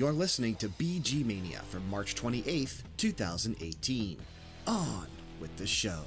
You're listening to BG Mania for March 28th, 2018. On with the show.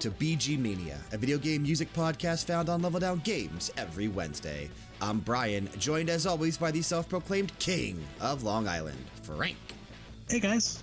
To BG Mania, a video game music podcast found on Level Down Games every Wednesday. I'm Brian, joined as always by the self proclaimed King of Long Island, Frank. Hey guys.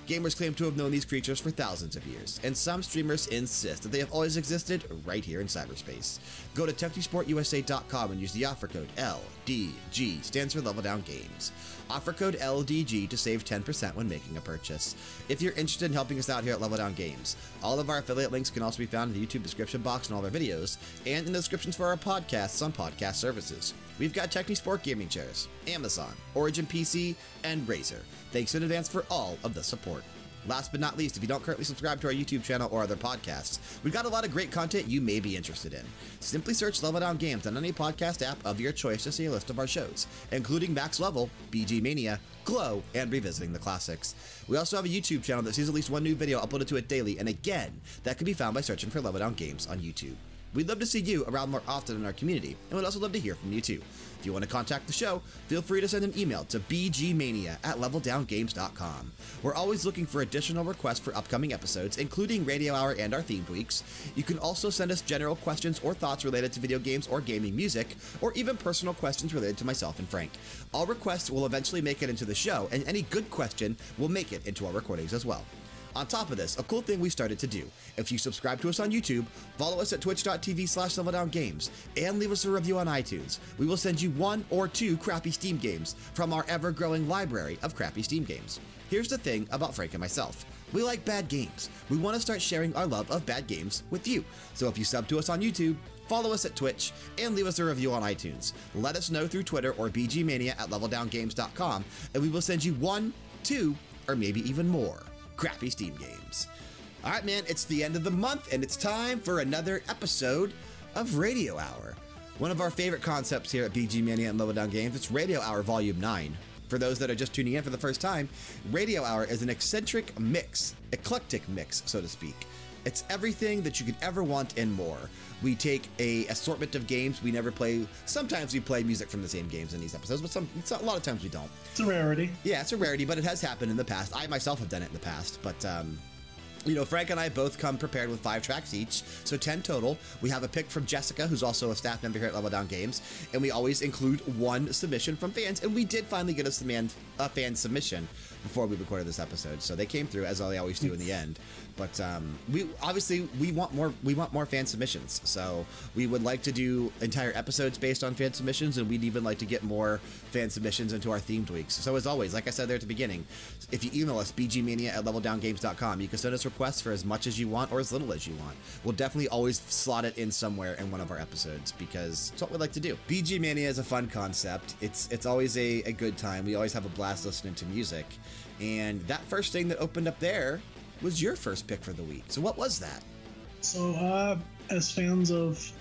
Gamers claim to have known these creatures for thousands of years, and some streamers insist that they have always existed right here in cyberspace. Go to TechnisportUSA.com and use the offer code LDG, stands for Level Down Games. Offer code LDG to save 10% when making a purchase. If you're interested in helping us out here at Level Down Games, all of our affiliate links can also be found in the YouTube description box in all of our videos, and in the descriptions for our podcasts on podcast services. We've got Technisport Gaming Chairs, Amazon, Origin PC, and Razer. Thanks in advance for all of the support. Last but not least, if you don't currently subscribe to our YouTube channel or other podcasts, we've got a lot of great content you may be interested in. Simply search Level Down Games on any podcast app of your choice to see a list of our shows, including Max Level, BG Mania, Glow, and Revisiting the Classics. We also have a YouTube channel that sees at least one new video uploaded to it daily, and again, that can be found by searching for Level Down Games on YouTube. We'd love to see you around more often in our community, and we'd also love to hear from you too. If you want to contact the show, feel free to send an email to bgmania at leveldowngames.com. We're always looking for additional requests for upcoming episodes, including Radio Hour and our themed weeks. You can also send us general questions or thoughts related to video games or gaming music, or even personal questions related to myself and Frank. All requests will eventually make it into the show, and any good question will make it into our recordings as well. On top of this, a cool thing we started to do. If you subscribe to us on YouTube, follow us at twitch.tv slash leveldowngames, and leave us a review on iTunes, we will send you one or two crappy Steam games from our ever growing library of crappy Steam games. Here's the thing about Frank and myself. We like bad games. We want to start sharing our love of bad games with you. So if you sub to us on YouTube, follow us at Twitch, and leave us a review on iTunes. Let us know through Twitter or bgmania at leveldowngames.com, and we will send you one, two, or maybe even more crappy Steam games. All right, man, it's the end of the month, and it's time for another episode of Radio Hour. One of our favorite concepts here at BG Mania and Level Down Games, it's Radio Hour Volume 9. For those that are just tuning in for the first time, Radio Hour is an eccentric mix, eclectic mix, so to speak. It's everything that you could ever want and more. We take a assortment of games. We never play. Sometimes we play music from the same games in these episodes, but some, a lot of times we don't. It's a rarity. Yeah, it's a rarity, but it has happened in the past. I myself have done it in the past, but um, you know, Frank and I both come prepared with five tracks each, so 10 total. We have a pick from Jessica, who's also a staff member here at Level Down Games, and we always include one submission from fans. And we did finally get us man, a fan submission before we recorded this episode, so they came through as they always do in the end. But um, we obviously we want more we want more fan submissions, so we would like to do entire episodes based on fan submissions, and we'd even like to get more fan submissions into our themed weeks. So as always, like I said there at the beginning, if you email us bgmania at leveldowngames.com, you can send us requests for as much as you want or as little as you want. We'll definitely always slot it in somewhere in one of our episodes because it's what we like to do. BG Mania is a fun concept. It's it's always a, a good time. We always have a blast listening to music. And that first thing that opened up there was your first pick for the week. So what was that? So, uh, as fans of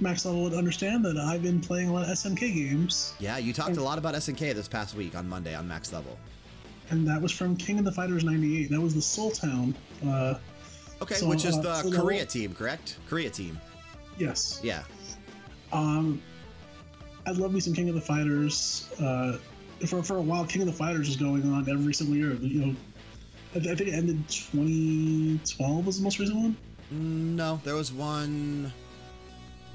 Max Level would understand that I've been playing a lot of SNK games. Yeah, you talked a lot about SNK this past week on Monday on Max Level. And that was from King of the Fighters 98. That was the Soul Town. Uh, okay, so, which is uh, the Korea team, correct? Korea team. Yes. Yeah. Um, I love me some King of the Fighters. Uh, for, for a while, King of the Fighters was going on every single year. You know, I, I think it ended 2012 was the most recent one. No, there was one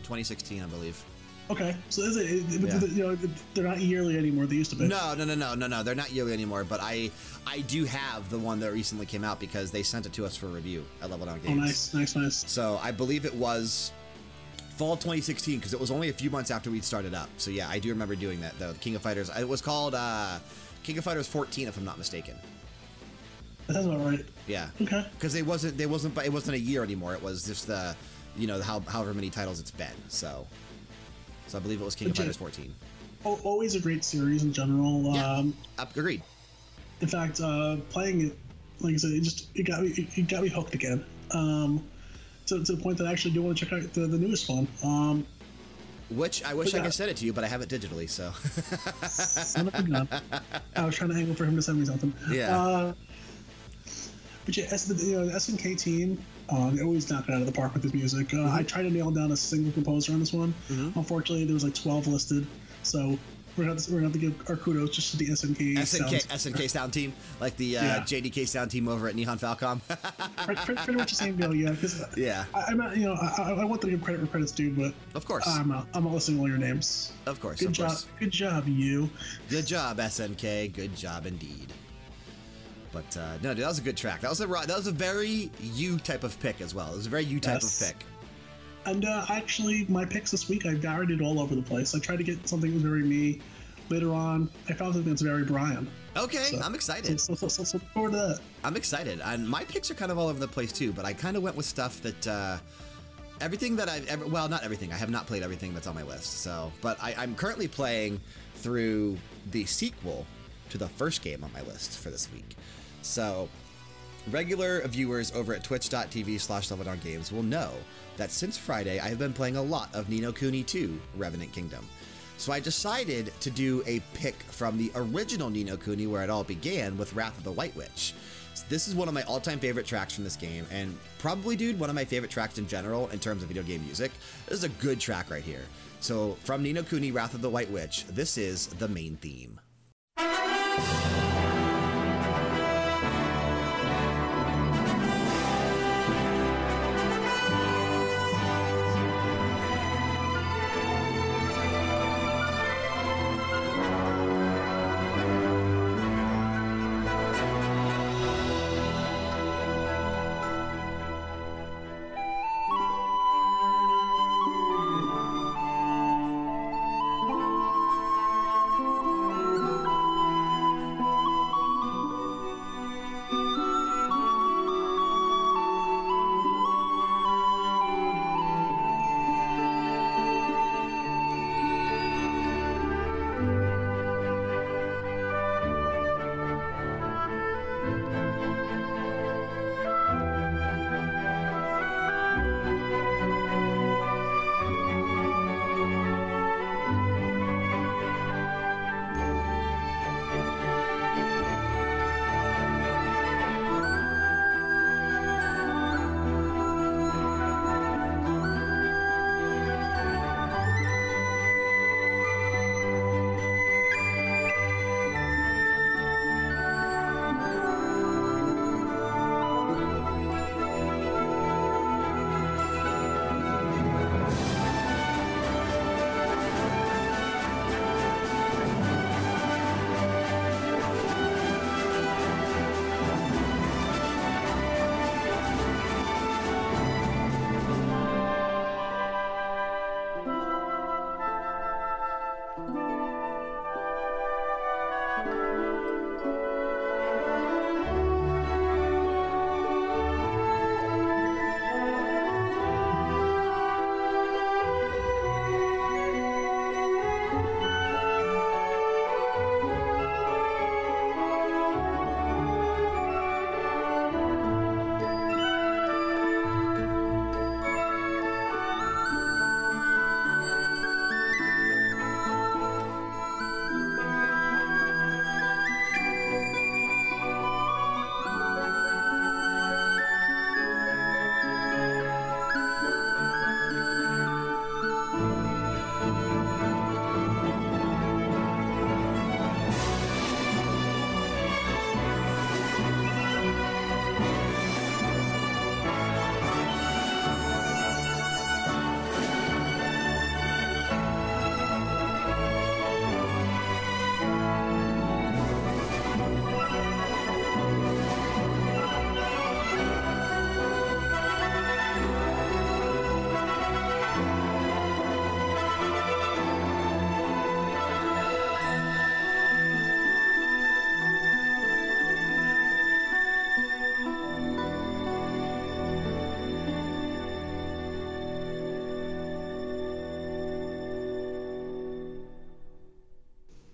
2016, I believe. Okay, so is it, it yeah. you know they're not yearly anymore. They used to be. No, no, no, no, no, no. They're not yearly anymore. But I, I do have the one that recently came out because they sent it to us for review at Level Down oh, Games. Oh, nice, nice, nice. So I believe it was fall 2016 because it was only a few months after we'd started up. So yeah, I do remember doing that though. King of Fighters. It was called uh, King of Fighters 14, if I'm not mistaken. That sounds about right. Yeah. Okay. Because it wasn't. It wasn't. It wasn't a year anymore. It was just the, you know, how, however many titles it's been. So, so I believe it was King of Fighters 14. Always a great series in general. Yeah. Um, agreed. In fact, uh, playing it, like I said, it just it got me it, it got me hooked again. Um, to, to the point that I actually do want to check out the, the newest one. Um, which I wish I could send it to you, but I have it digitally, so. Son of a gun. I was trying to angle for him to send me something. Yeah. Uh, but yeah, S, you know, the SNK team, uh, they always knock it out of the park with this music. Uh, mm -hmm. I tried to nail down a single composer on this one. Mm -hmm. Unfortunately, there was like 12 listed, so we're gonna, we're gonna have to give our kudos just to the SNK SNK sound. SNK sound team, like the uh, yeah. JDK sound team over at Nihon Falcom. pretty, pretty, much the same deal, yeah. Yeah, I, am not, you know, I, I, want to give credit where credit's due, but of course, I'm not, I'm not listing all your names. Of course, good of job, course. good job, you. Good job, SNK. Good job indeed. But uh, no, dude, that was a good track. That was a that was a very you type of pick as well. It was a very you type yes. of pick. And uh, actually, my picks this week I varied it all over the place. I tried to get something that was very me. Later on, I found something that's very Brian. Okay, so, I'm excited. So, so, so, so, forward to that. I'm excited, and my picks are kind of all over the place too. But I kind of went with stuff that. Uh, everything that I've ever, well, not everything. I have not played everything that's on my list. So, but I, I'm currently playing through the sequel to the first game on my list for this week. So, regular viewers over at twitch.tv slash games will know that since Friday, I have been playing a lot of Ni no Kuni 2 Revenant Kingdom. So I decided to do a pick from the original Ni no Kuni where it all began with Wrath of the White Witch. This is one of my all time favorite tracks from this game, and probably, dude, one of my favorite tracks in general in terms of video game music. This is a good track right here. So, from Ni no Kuni Wrath of the White Witch, this is the main theme.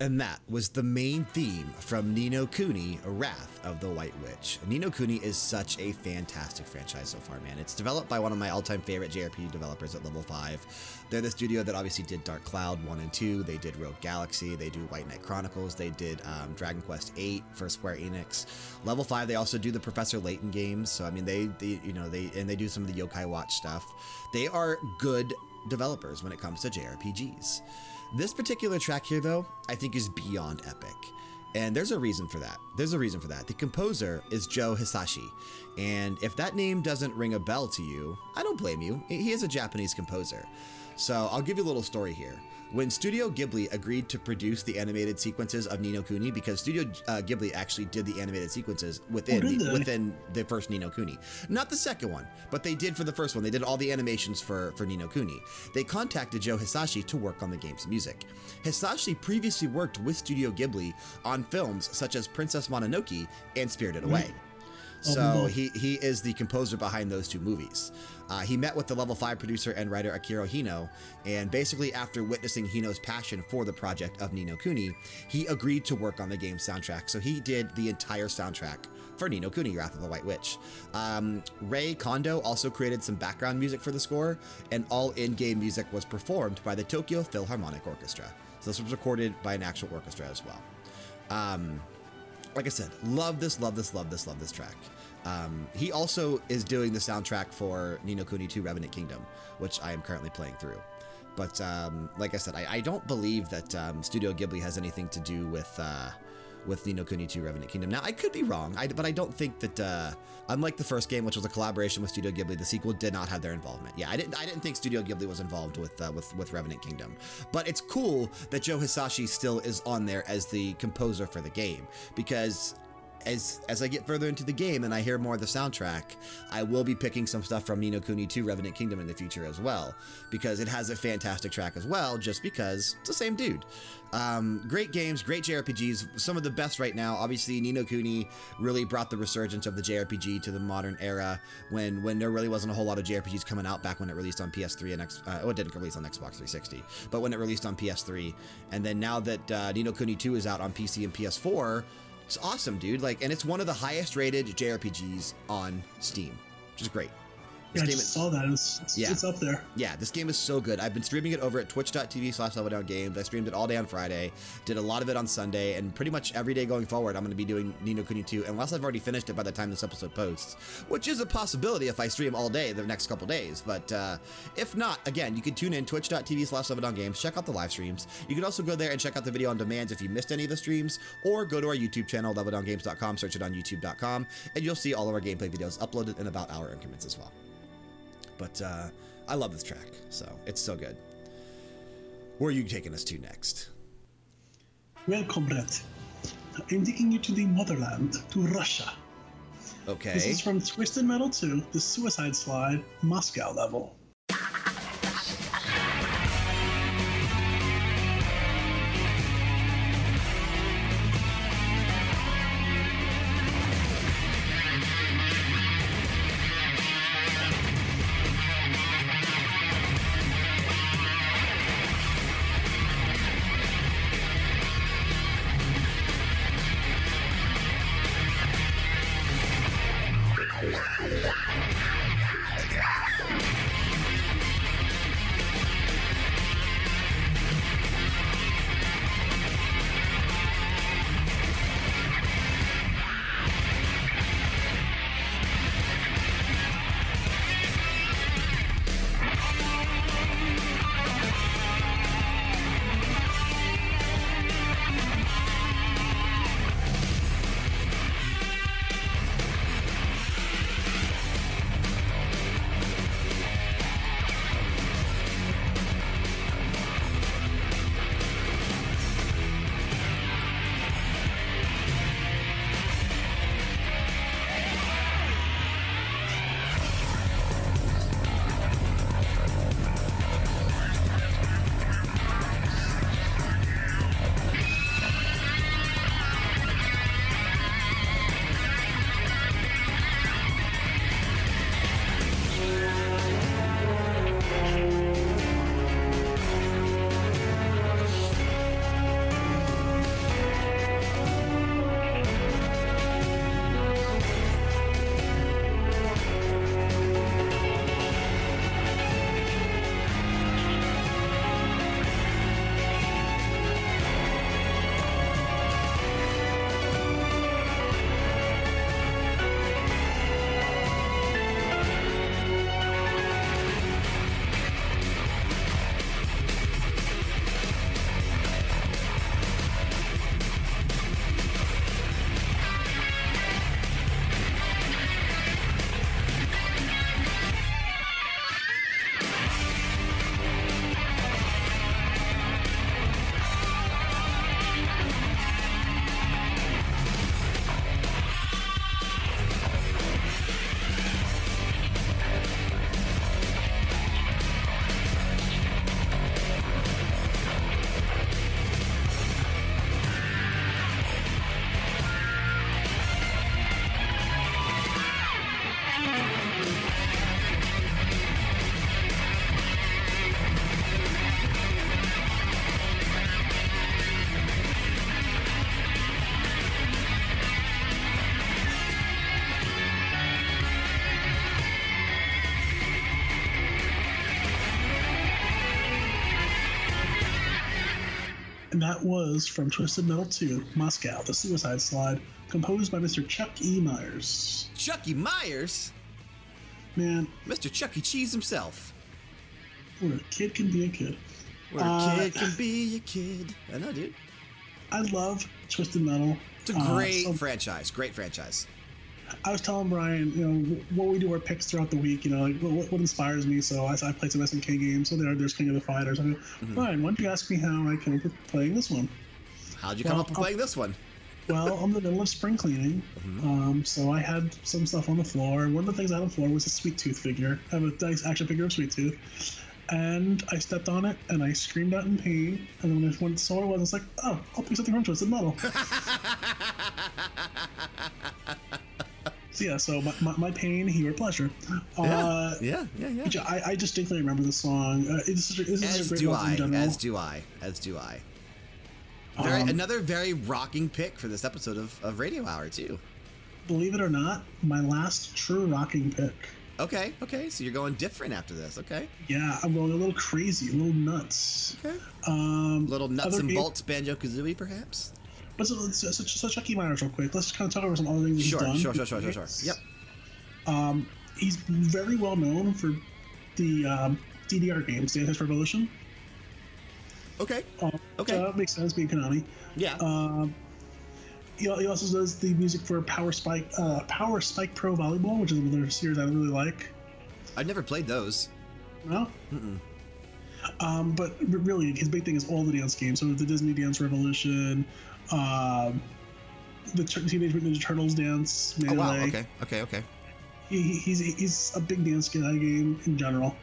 And that was the main theme from Ni no Kuni, Wrath of the White Witch. Ni no Kuni is such a fantastic franchise so far, man. It's developed by one of my all time favorite JRPG developers at Level 5. They're the studio that obviously did Dark Cloud 1 and 2, they did Rogue Galaxy, they do White Knight Chronicles, they did um, Dragon Quest 8 for Square Enix. Level 5, they also do the Professor Layton games. So, I mean, they, they you know, they, and they do some of the Yokai Watch stuff. They are good developers when it comes to JRPGs. This particular track here, though, I think is beyond epic. And there's a reason for that. There's a reason for that. The composer is Joe Hisaishi. And if that name doesn't ring a bell to you, I don't blame you. He is a Japanese composer. So I'll give you a little story here. When Studio Ghibli agreed to produce the animated sequences of Ni no Kuni, because Studio uh, Ghibli actually did the animated sequences within, Oh, the, within the first Ni no Kuni. Not the second one, but they did for the first one. They did all the animations for, for Ni no Kuni. They contacted Joe Hisaishi to work on the game's music. Hisaishi previously worked with Studio Ghibli on films such as Princess Mononoke and Spirited Away. So boy. he, he is the composer behind those two movies. Uh, he met with the Level 5 producer and writer Akira Hino, and basically, after witnessing Hino's passion for the project of Ni no Kuni, he agreed to work on the game's soundtrack. So he did the entire soundtrack for Ni no Kuni, Wrath of the White Witch. Um, Ray Kondo also created some background music for the score, and all in game music was performed by the Tokyo Philharmonic Orchestra. So this was recorded by an actual orchestra as well. Um, like I said, love this, love this, love this, love this track. Um, he also is doing the soundtrack for Ni no Kuni 2 Revenant Kingdom, which I am currently playing through. But um, like I said, I, I don't believe that um, Studio Ghibli has anything to do with uh, with Ni no Kuni 2 Revenant Kingdom. Now, I could be wrong, I, but I don't think that, uh, unlike the first game, which was a collaboration with Studio Ghibli, the sequel did not have their involvement. Yeah, I didn't, I didn't think Studio Ghibli was involved with, uh, with, with Revenant Kingdom. But it's cool that Joe Hisaishi still is on there as the composer for the game because as as I get further into the game and I hear more of the soundtrack, I will be picking some stuff from Ni no Kuni 2 Revenant Kingdom in the future as well, because it has a fantastic track as well, just because it's the same dude. Um, great games, great JRPGs, some of the best right now. Obviously, Ni no Kuni really brought the resurgence of the JRPG to the modern era when when there really wasn't a whole lot of JRPGs coming out back when it released on PS3 and X. Oh, it didn't release on Xbox 360, but when it released on PS3, and then now that uh, Ni no Kuni 2 is out on PC and PS4. It's awesome, dude. Like, and it's one of the highest rated JRPGs on Steam, which is great. This Yeah, I game just is, saw that. It's, it's, Yeah. it's up there. yeah, this game is so good. I've been streaming it over at twitch.tv slash level down games. I streamed it all day on Friday, did a lot of it on Sunday, and pretty much every day going forward, I'm going to be doing Ni no Kuni 2, unless I've already finished it by the time this episode posts, which is a possibility if I stream all day the next couple days. But uh, if not, again, you can tune in twitch.tv slash level down games, check out the live streams. You can also go there and check out the video on demands if you missed any of the streams, or go to our YouTube channel, leveldowngames.com, search it on youtube.com, and you'll see all of our gameplay videos uploaded in about hour increments as well. But uh, I love this track, so it's so good. Where are you taking us to next? Well, comrade, I'm taking you to the motherland, to Russia. Okay. This is from Twisted Metal 2, the Suicide Slide Moscow level. That was from Twisted Metal 2, Moscow, the Suicide Slide, composed by Mr. Chuck E. Myers. Chuck E. Myers? Man, Mr. Chuck E. Cheese himself. where a kid can be a kid. Where a Uh, kid can be a kid. I know, dude. I love Twisted Metal. It's a Uh, great so- franchise. Great franchise. I was telling Brian, you know, what we do our picks throughout the week, you know, like what, what inspires me. So I, I played some SNK games. So there, there's King of the Fighters. I go, Mm-hmm. Brian, why don't you ask me how I came up with playing this one? How'd you come up with playing this one? Well, I'm in the middle of spring cleaning, Mm-hmm. um, so I had some stuff on the floor. One of the things out on the floor was a Sweet Tooth figure. I have a nice action figure of Sweet Tooth, and I stepped on it and I screamed out in pain. And then when I when I saw what it was, I was like, "Oh, I'll pick something from Twisted Metal." So yeah, so my, my, my pain, your pleasure. Uh, yeah, yeah, yeah. which I, I distinctly remember the song. Uh, it's such a, this is As a great do one I. in. As do I. As do I. Very, Um, another very rocking pick for this episode of, of Radio Hour, too. Believe it or not, my last true rocking pick. Okay, okay. So you're going different after this, okay? Yeah, I'm going a little crazy, a little nuts. Okay. Um, Little nuts and game- bolts, Banjo Kazooie, perhaps? But so, so, so, Chucky Myers, real quick. Let's kind of talk over some other things he's done. sure, sure, sure, sure, sure. Yep. Um, he's very well known for the um, DDR games, Dance Dance Revolution. Okay. Um, Okay. So that makes sense being Konami. Yeah. Um, he, he also does the music for Power Spike, uh, Power Spike Pro Volleyball, which is another series I really like. I've never played those. No. Mm-mm. Um, but really, his big thing is all the dance games. So the Disney Dance Revolution, um, the Teenage Mutant Ninja Turtles dance. Oh, wow. Okay, okay, okay. He, he- he's he's a big dance guy game in general.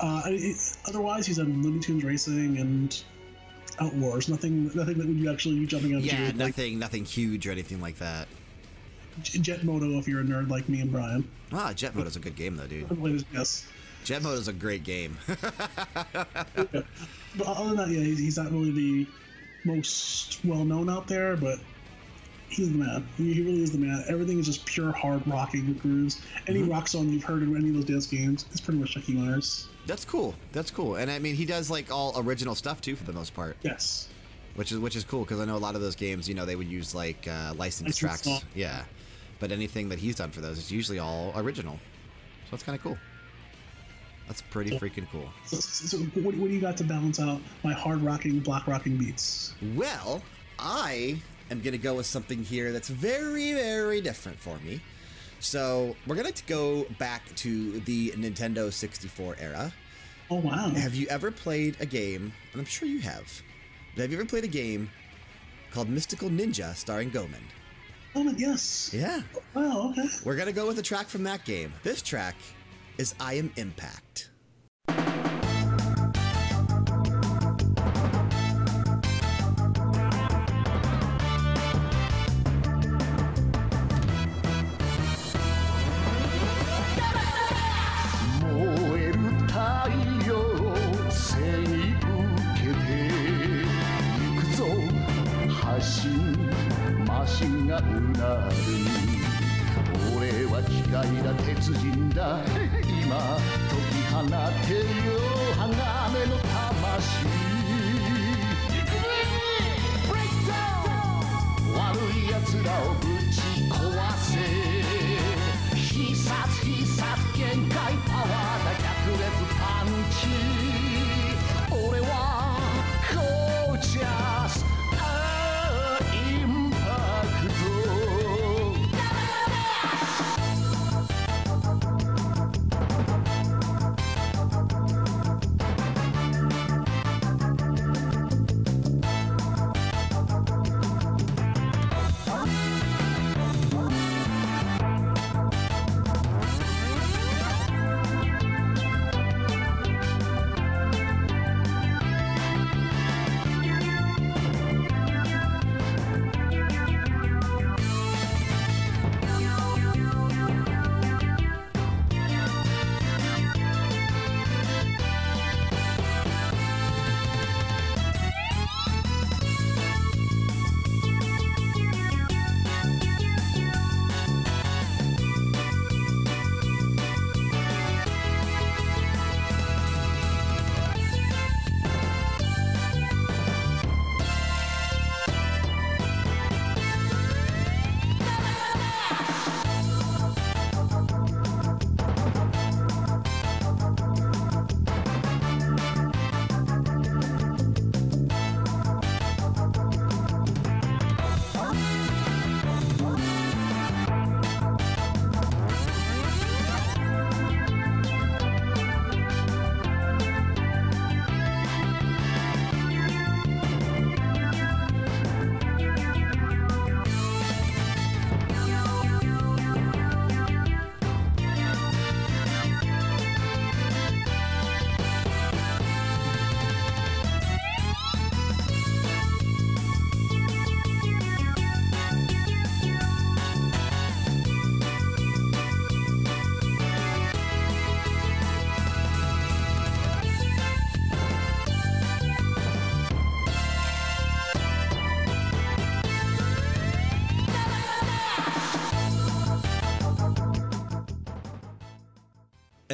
Uh, it- otherwise, he's done Looney Tunes Racing and Out Wars. Nothing nothing that would you actually be jumping out of Yeah, like nothing, nothing huge or anything like that. Jet Moto if you're a nerd like me and Brian. Ah, Jet Moto's a good game, though, dude. Yes. Jet Moto's a great game. But other than that, yeah, he's, he's not really the most well known out there, but he's the man. He, he really is the man. Everything is just pure hard rocking grooves. Any Mm-hmm. rock song you've heard in any of those dance games is pretty much Chucky Myers. That's cool. That's cool. And I mean, he does like all original stuff too, for the most part, Yes. which is which is cool because I know a lot of those games, you know, they would use like uh, licensed tracks. Yeah, but anything that he's done for those is usually all original. So that's kind of cool. That's pretty freaking cool. So, so what, what do you got to balance out my hard rocking, block rocking beats? Well, I am going to go with something here that's very, very different for me. So we're going to go back to the Nintendo 64 era. Oh wow! Have you ever played a game, and I'm sure you have, but have you ever played a game called Mystical Ninja starring Goemon? Oh my- yes. Yeah. Oh, wow. Okay. We're going to go with a track from that game. This track is I Am Impact.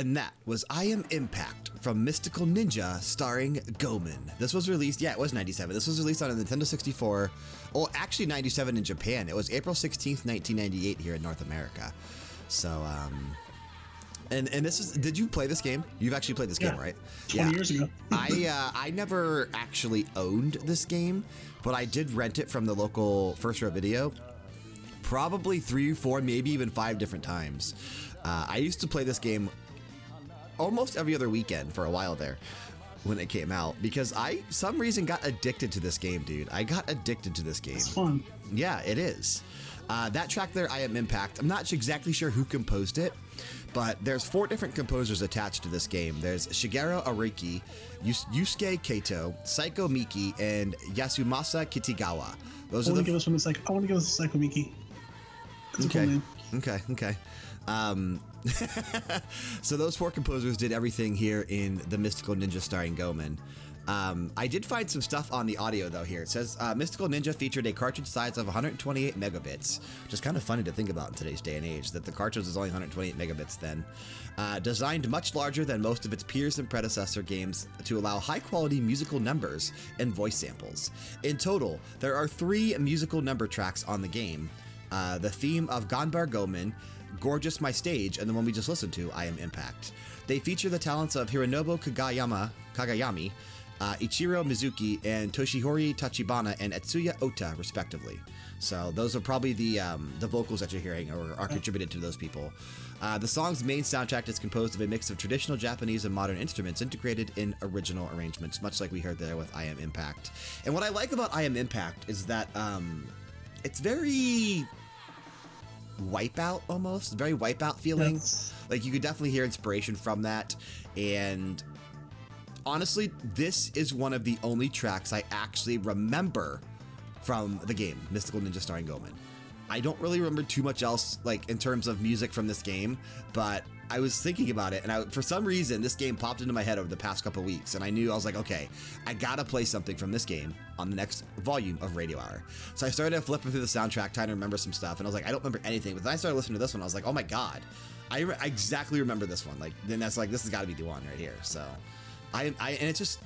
And that was I Am Impact from Mystical Ninja starring Goemon. This was released, yeah, it was 97. This was released on a Nintendo 64. Well, actually 97 in Japan. It was April 16th, 1998 here in North America. So, um, and, and this is, did you play this game? You've actually played this game, Yeah. right? 20 years ago. I, uh, I never actually owned this game, but I did rent it from the local First Row Video probably three, four, maybe even five different times. Uh, I used to play this game almost every other weekend for a while there when it came out because I, some reason, got addicted to this game, dude. I got addicted to this game. It's fun. Yeah, it is. Uh, that track there, I Am Impact, I'm not exactly sure who composed it, but there's four different composers attached to this game. There's Shigeru Araki, Yus- Yusuke Kato, Saiko Miki, and Yasumasa Kitagawa. Those I are want to the give this one. I want to give this a Psycho Miki. It's a cool Okay. Okay. Okay. Um, so those four composers did everything here in the Mystical Ninja starring Goemon. Um, I did find some stuff on the audio though. Here it says uh, Mystical Ninja featured a cartridge size of 128 megabits, which is kind of funny to think about in today's day and age. That the cartridge was only 128 megabits then. Uh, designed much larger than most of its peers and predecessor games to allow high quality musical numbers and voice samples. In total, there are three musical number tracks on the game uh, the theme of Ganbare Goemon, Gorgeous My Stage, and the one we just listened to, I Am Impact. They feature the talents of Hironobu Kageyama, Kagayami, uh, Ichiro Mizuki, and Toshihori Tachibana and Etsuya Ota, respectively. So those are probably the um, the vocals that you're hearing or are contributed to those people. Uh, the song's main soundtrack is composed of a mix of traditional Japanese and modern instruments integrated in original arrangements, much like we heard there with I Am Impact. And what I like about I Am Impact is that um, it's very wipeout almost. Very wipeout feeling. Yes. like you could definitely hear inspiration from that. And honestly this is one of the only tracks i actually remember from the game mystical ninja starring goemon. I don't really remember too much else like in terms of music from this game but i was thinking about it and I, for some reason this game popped into my head over the past couple weeks and i knew i was like okay i gotta play something from this game on the next volume of radio hour. So i started flipping through the soundtrack trying to remember some stuff and i was like i don't remember anything but then i started listening to this one i was like oh my god. I, re- I exactly remember this one like then that's like this has got to be the one right here so. I, I and it's just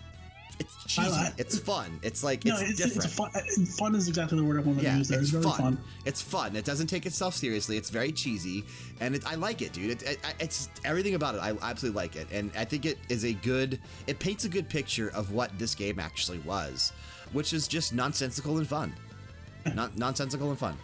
it's cheesy. like- it's fun. It's like No, it's, it's, different. it's fun. uh, Fun is exactly the word I want to use there. it's It's very fun. fun. It's fun. It doesn't take itself seriously. It's very cheesy, and it, I like it, dude. It, it, it's everything about it. I absolutely like it, and I think it is a good. It paints a good picture of what this game actually was, which is just nonsensical and fun. Not nonsensical and fun.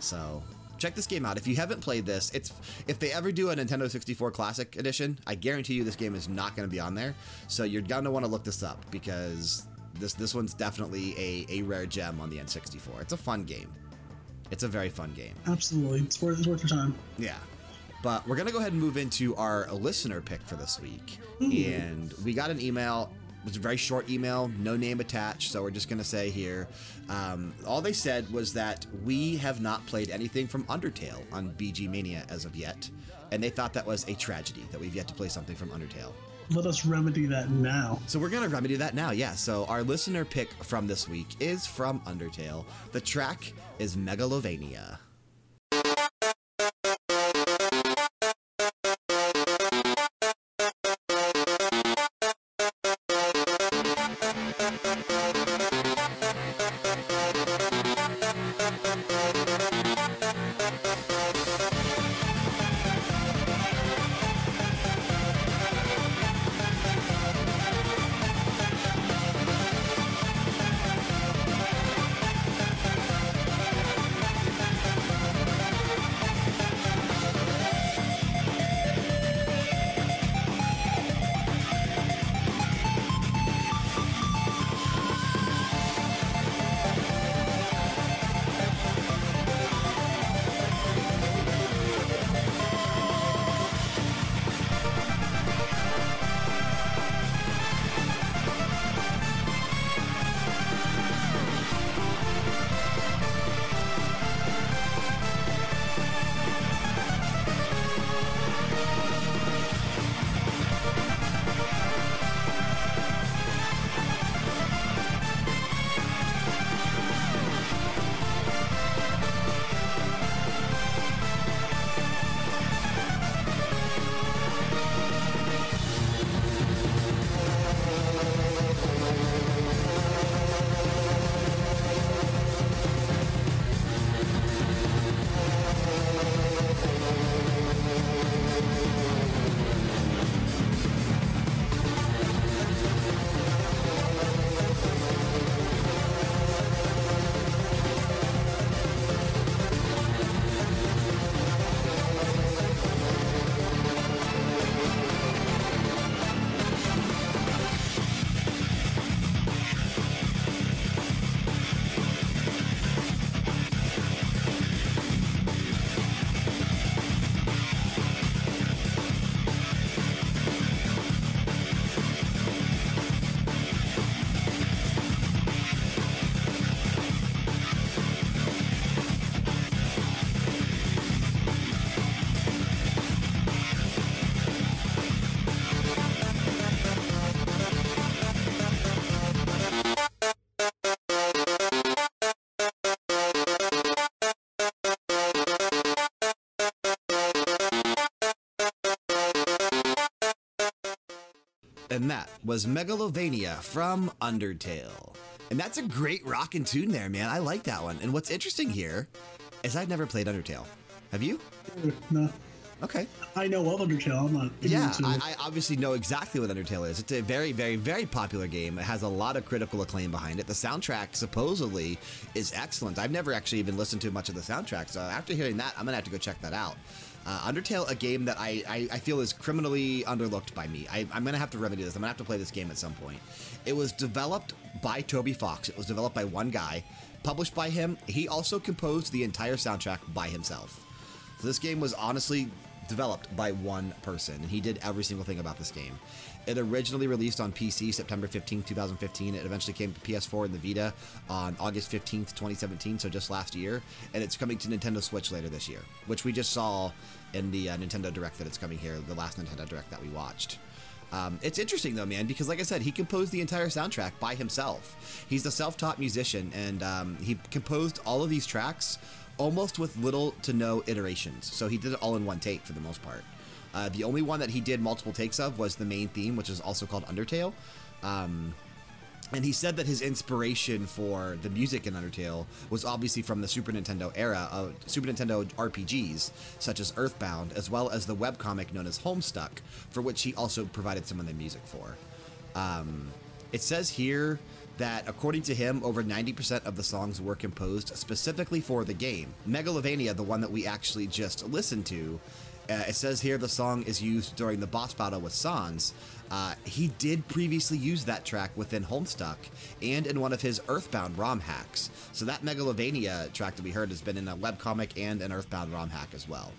So check this game out. If you haven't played this, it's if they ever do a Nintendo 64 Classic Edition, I guarantee you this game is not going to be on there. So you're gonna want to look this up because this this one's definitely a, a rare gem on the N64. It's a fun game. It's a very fun game. Absolutely. It's worth, it's worth your time. Yeah. But we're going to go ahead and move into our listener pick for this week. And we got an email. It was a very short email, no name attached. So we're just going to say here um, all they said was that we have not played anything from Undertale on BG Mania as of yet. And they thought that was a tragedy that we've yet to play something from Undertale. Let us remedy that now. So we're going to remedy that now, yeah. So our listener pick from this week is from Undertale. The track is Megalovania. And that was Megalovania from Undertale. And that's a great rockin' tune there, man. I like that one. And what's interesting here is I've never played Undertale. Have you? Mm, no. Okay. I know of Undertale. I'm not. Yeah, I. I obviously know exactly what Undertale is. It's a very, very, very popular game. It has a lot of critical acclaim behind it. The soundtrack supposedly is excellent. I've never actually even listened to much of the soundtrack, so uh, after hearing that, I'm gonna have to go check that out. Uh, Undertale, a game that I, I, I feel is criminally underlooked by me. I, I'm gonna have to remedy this. I'm gonna have to play this game at some point. It was developed by Toby Fox. It was developed by one guy, published by him. He also composed the entire soundtrack by himself. So this game was honestly developed by one person, and he did every single thing about this game. It originally released on PC September 15th, 2015. It eventually came to PS4 and the Vita on August 15th, 2017, so just last year. And it's coming to Nintendo Switch later this year, which we just saw in the uh, Nintendo Direct that it's coming here, the last Nintendo Direct that we watched. Um, it's interesting though, man, because like I said, he composed the entire soundtrack by himself. He's a self-taught musician, and um, he composed all of these tracks almost with little to no iterations. So he did it all in one take for the most part. Uh, the only one that he did multiple takes of was the main theme, which is also called Undertale. Um, and he said that his inspiration for the music in Undertale was obviously from the Super Nintendo era of Super Nintendo RPGs, such as Earthbound, as well as the webcomic known as Homestuck, for which he also provided some of the music for. Um, it says here that, according to him, over 90% of the songs were composed specifically for the game. Megalovania, the one that we actually just listened to, uh, it says here the song is used during the boss battle with Sans. Uh, he did previously use that track within Homestuck and in one of his Earthbound ROM hacks. So that Megalovania track that we heard has been in a webcomic and an Earthbound ROM hack as well.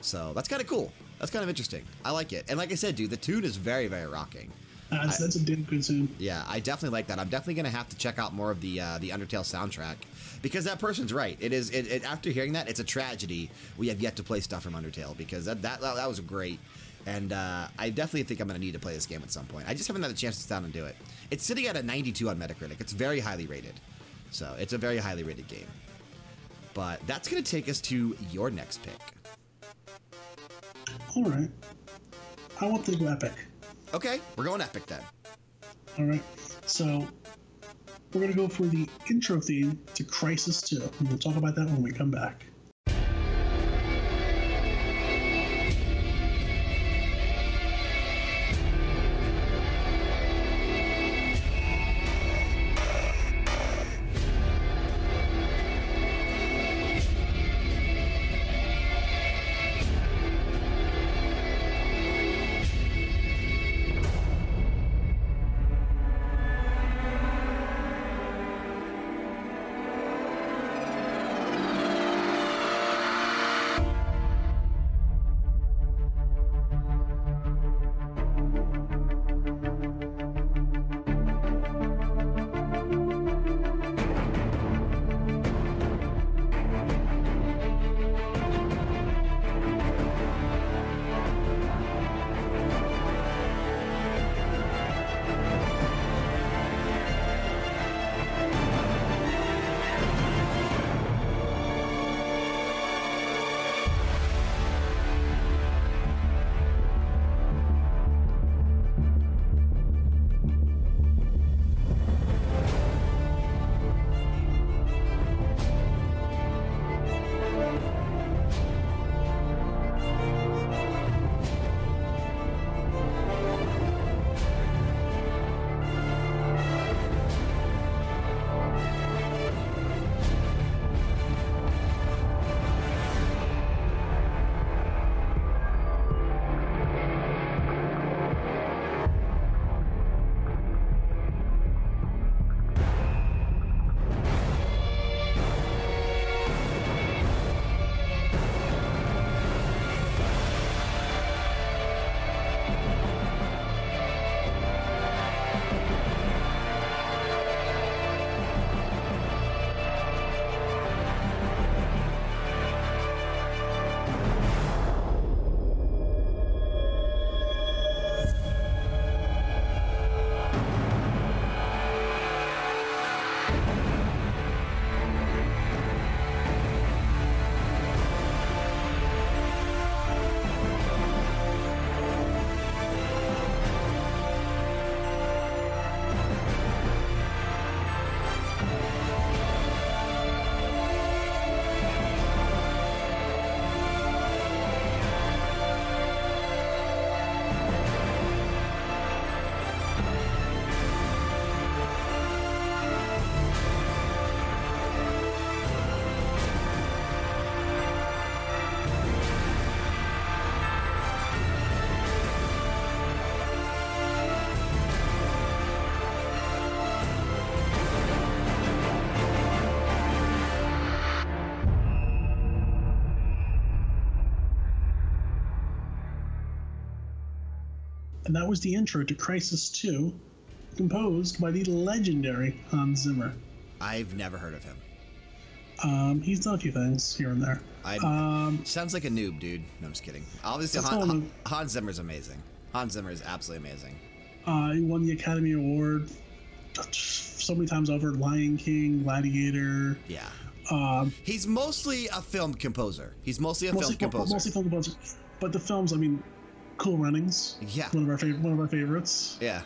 So that's kind of cool. That's kind of interesting. I like it. And like I said, dude, the tune is very, very rocking. Uh, that's, that's a damn good tune. Yeah, I definitely like that. I'm definitely going to have to check out more of the uh, the Undertale soundtrack because that person's right. It is. It, it, after hearing that, it's a tragedy we have yet to play stuff from Undertale because that that, that was great, and uh, I definitely think I'm going to need to play this game at some point. I just haven't had a chance to sit down and do it. It's sitting at a 92 on Metacritic. It's very highly rated, so it's a very highly rated game. But that's going to take us to your next pick. All right. I want to go epic. Okay, we're going epic then. All right. So we're gonna go for the intro theme to Crysis 2. And we'll talk about that when we come back. That was the intro to Crysis 2, composed by the legendary Hans Zimmer. I've never heard of him. Um, he's done a few things here and there. I Um, sounds like a noob, dude. No, I'm just kidding. Obviously, Han, Han, Hans Zimmer's amazing. Hans Zimmer is absolutely amazing. uh, he won the Academy Award so many times over. Lion King, Gladiator. Yeah, Um, he's mostly a film composer. He's mostly a mostly, film composer. mostly film composer. But the films, I mean, Cool Runnings. Yeah. One of our favorite. One of our favorites. yeah,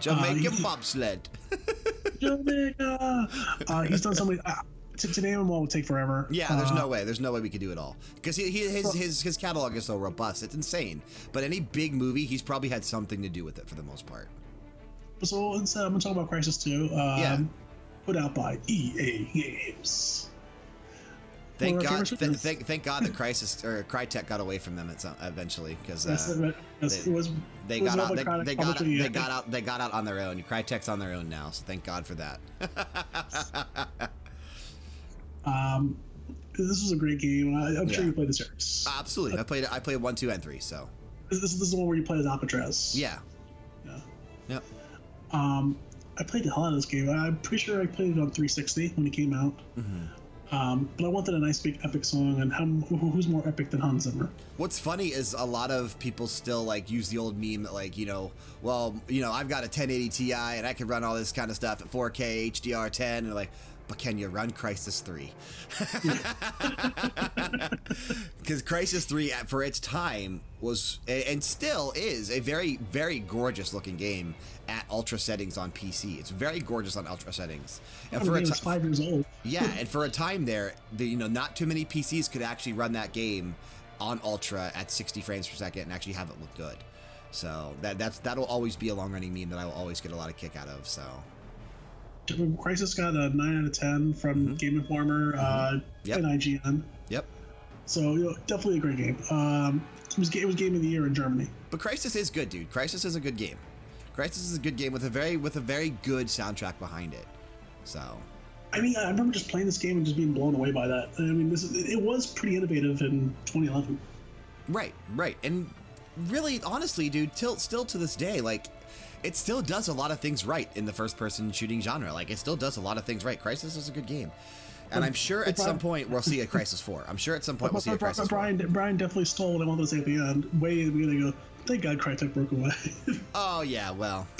Jamaican he- bobsled. Jamaica. Uh, he's done so many. Uh, to, to name them all would take forever. Yeah, there's Uh, no way. There's no way we could do it all because he, he, his his his catalog is so robust. It's insane. But any big movie, he's probably had something to do with it for the most part. So instead, I'm gonna talk about Crysis 2. Um, Yeah. Put out by EA Games. Thank One of our God. Th- thank thank God that Crysis or Crytek got away from them at some, eventually because uh, yes, they- they got out. They, they got out, they got out. They got out on their own. Crytek's on their own now, so thank God for that. Um, this was a great game. I, I'm sure Yeah. you played the series. Absolutely, I played. I played one, two, and three. So This, this, this is the one where you play as Alcatraz. yeah, Yeah. yep. Um, I played the hell out of this game. I'm pretty sure I played it on 360 when it came out. Mm-hmm. Um, but I wanted a nice big epic song, and how, who's more epic than Hans Zimmer? What's funny is a lot of people still like use the old meme that like you know, well, you know, I've got a 1080 Ti and I can run all this kind of stuff at 4K HDR 10, and like, you run Crysis 3? Because Crysis 3, uh, for its time, was and still is a very, very gorgeous looking game at ultra settings on PC. It's very gorgeous on ultra settings. And for a game five years old. yeah, and for a time there, the, you know, not too many PCs could actually run that game on ultra at 60 frames per second and actually have it look good. So that that's that'll always be a long running meme that I will always get a lot of kick out of. So Crysis got a 9 out of 10 from Game Informer uh, Mm-hmm. Yep. and IGN. yep. So you know, definitely a great game. Um, it was it was game of the year in Germany. But Crysis is good, dude. Crysis is a good game. Crysis is a good game with a very with a very good soundtrack behind it. So I mean, I remember just playing this game and just being blown away by that. I mean, this is, it was pretty innovative in 2011. Right, right. And really, honestly, dude, till still to this day, like it still does a lot of things right in the first person shooting genre. Like it still does a lot of things right. Crysis is a good game. And I'm sure at some point we'll see a Crysis 4. I'm sure at some point we'll see a Crysis 4. Brian, Brian definitely stole what I wanted to say at the end. Way at the beginning, go, thank God Crytek broke away. Oh, yeah, well.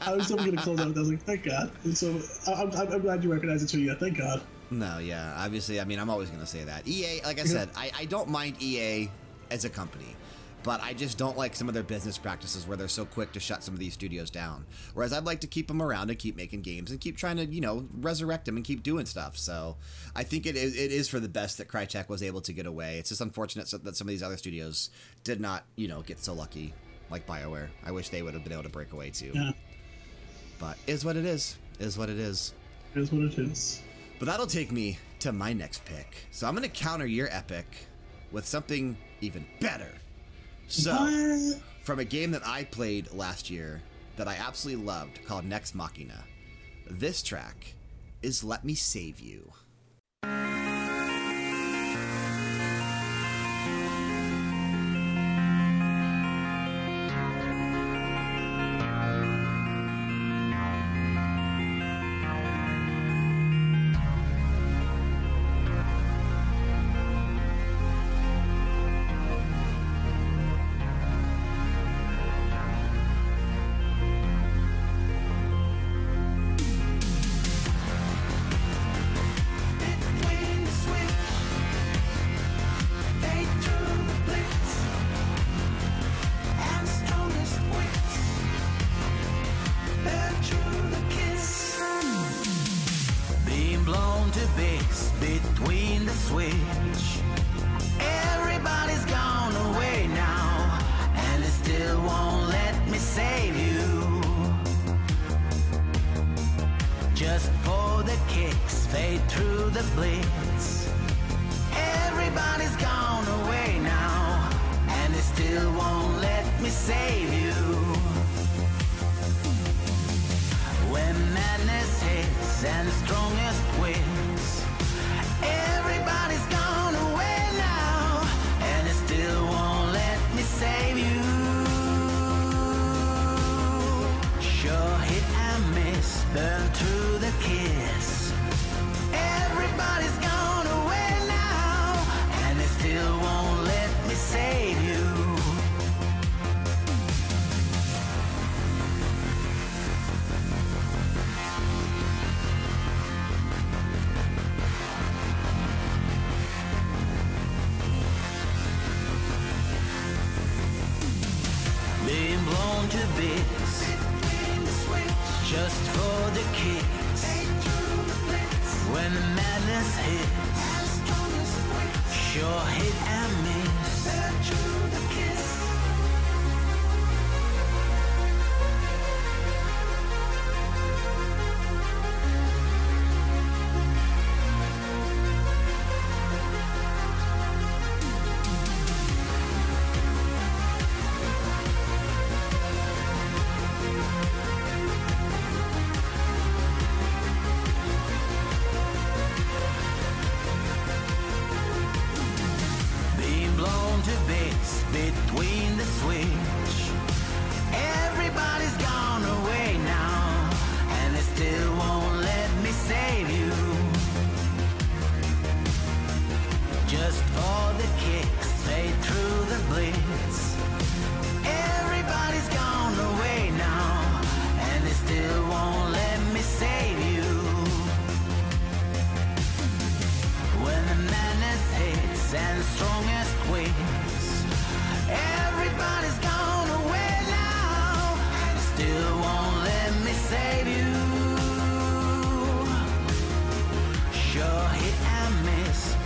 I was still going to close out. with I was like, thank God. And so I, I'm, I'm glad you recognize it too. Yeah, thank God. No, yeah, obviously, I mean, I'm always going to say that. EA, like I said, I, I don't mind EA as a company, but I just don't like some of their business practices where they're so quick to shut some of these studios down. Whereas I'd like to keep them around and keep making games and keep trying to, you know, resurrect them and keep doing stuff. So I think it is, it is for the best that Crytek was able to get away. It's just unfortunate that some of these other studios did not, you know, get so lucky, like BioWare. I wish they would have been able to break away too. Yeah, But is what it is. Is what it is. what it is. But that'll take me to my next pick. So I'm going to counter your epic with something even better. So, What? from a game that I played last year that I absolutely loved called Nex Machina, this track is Let Me Save You.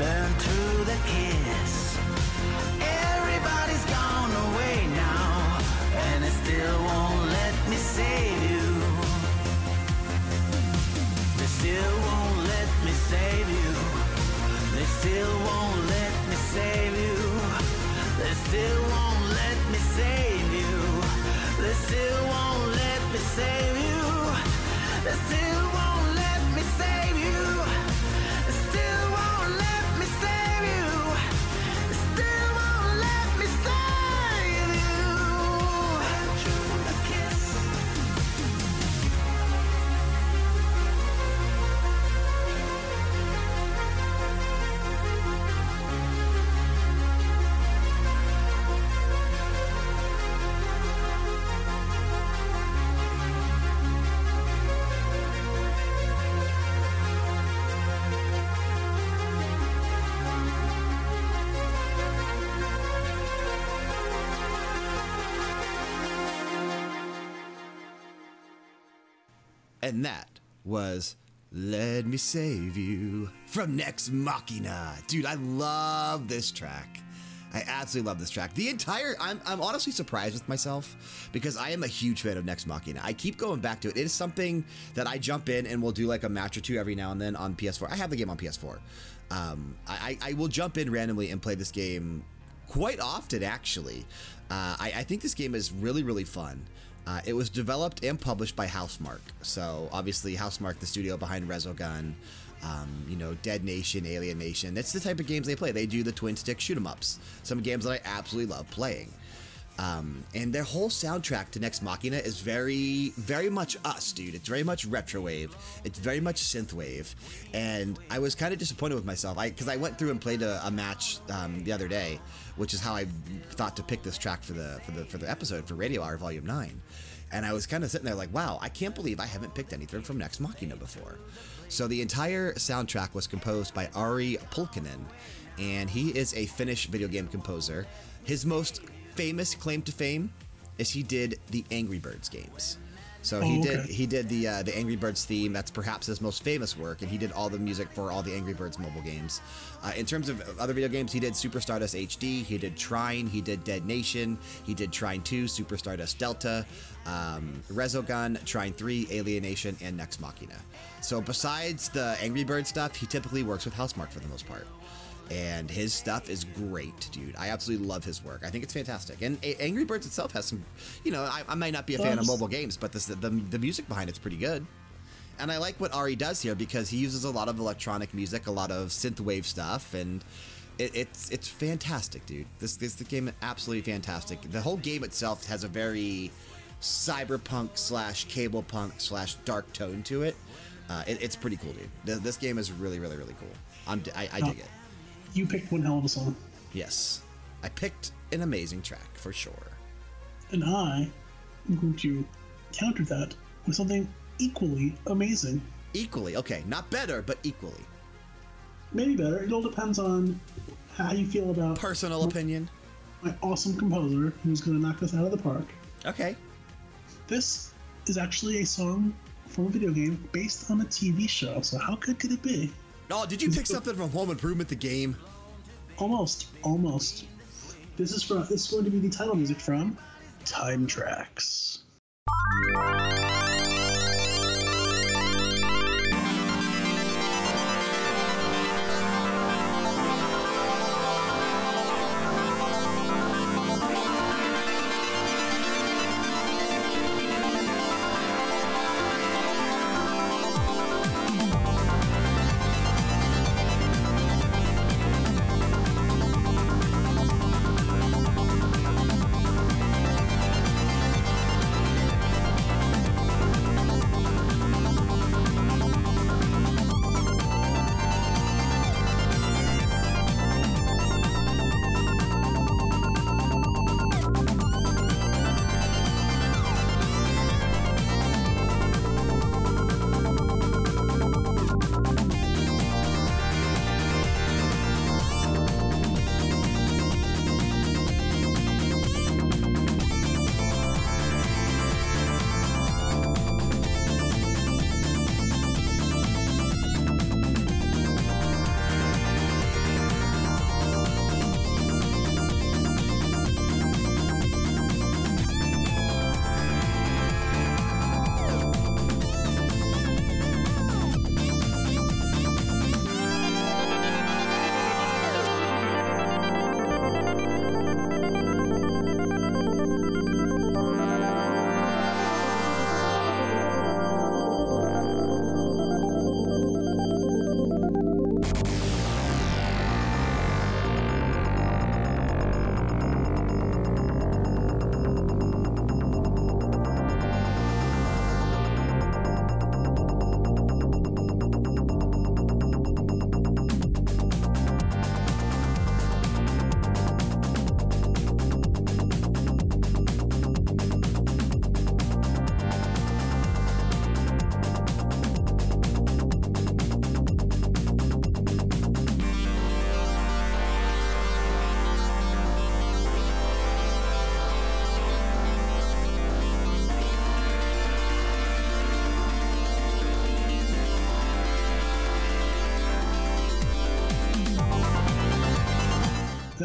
Miss, And that was Let Me Save You from Nex Machina. Dude, I love this track. I absolutely love this track. The entire, I'm, I'm honestly surprised with myself because I am a huge fan of Nex Machina. I keep going back to it. It is something that I jump in and will do like a match or two every now and then on PS4. I have the game on PS4. Um, I, I will jump in randomly and play this game quite often, actually. Uh, I, I think this game is really, really fun. Uh, it was developed and published by Housemarque. So, obviously, Housemarque, the studio behind Resogun, um, you know, Dead Nation, Alienation. That's the type of games they play. They do the twin stick shoot 'em ups. Some games that I absolutely love playing. Um, and their whole soundtrack to Nex Machina is very, very much us, dude. It's very much retrowave. It's very much synthwave. And I was kind of disappointed with myself because I, went through and played a, a match um, the other day, which is how I thought to pick this track for the for the for the episode for Radio Hour Volume Nine. And I was kind of sitting there like, wow, I can't believe I haven't picked anything from Nex Machina before. So the entire soundtrack was composed by Ari Pulkkinen, and he is a Finnish video game composer. His most famous claim to fame is he did the Angry Birds games. So he Oh, did okay. he did the uh, the Angry Birds theme. That's perhaps his most famous work, and he did all the music for all the Angry Birds mobile games. Uh, in terms of other video games, he did Super Stardust HD, he did Trine, he did Dead Nation, he did Trine 2, Super Stardust Delta, um, Resogun, Trine 3, Alienation, and Nex Machina. So besides the Angry Bird stuff, he typically works with Housemarque for the most part and his stuff is great, dude. I absolutely love his work. I think it's fantastic. And A- Angry Birds itself has some, you know, I, I might not be a fan of mobile games, but this, the, the music behind it's pretty good. And I like what Ari does here because he uses a lot of electronic music, a lot of synthwave stuff, and it, it's it's fantastic, dude. This this the game is absolutely fantastic. The whole game itself has a very cyberpunk slash cable punk slash dark tone to it. Uh, it it's pretty cool, dude. This game is really, really, really cool. I'm, I, I dig it. You picked one hell of a song, Yes. I picked an amazing track for sure. and I am going to counter that with something equally amazing. Equally, okay, not better, but equally. Maybe better. It all depends on how you feel about Personal opinion. my awesome composer who's going to knock this out of the park. Okay. This is actually a song from a video game based on a TV show. So how good could it be? Oh, did you pick something from Home Improvement, the game? Almost, almost. This is from. This is going to be the title music from Time Trax.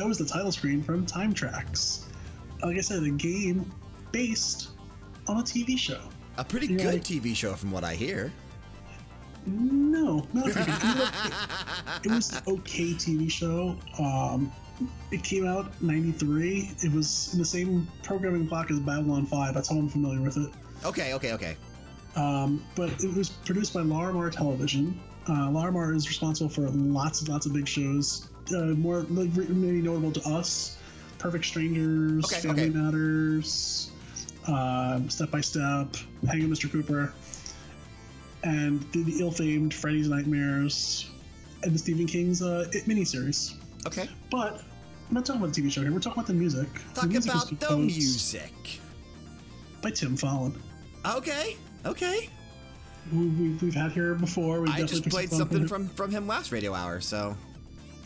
That was the title screen from Time Trax. Like I said, a game based on a TV show. A pretty good like- TV show, from what I hear. No, not really. It was- it was an okay TV show. Um, it came out in '93. It was in the same programming block as Babylon 5. That's how I'm familiar with it. Okay, okay, okay. Um, but it was produced by Lorimar Television. Uh, Lorimar is responsible for lots and lots of big shows. Uh, more maybe notable to us: Perfect Strangers, Okay, Family okay. Matters, um, Step by Step, Hanging Mr. Cooper, and the, the ill-famed Freddy's Nightmares, and the Stephen King's uh, It miniseries. Okay. But I'm not talking about the TV show here. We're talking about the music. The music about the music. by Tim Follin. Okay, okay. We, we've had here before. We I definitely just played something from, from him last radio hour, so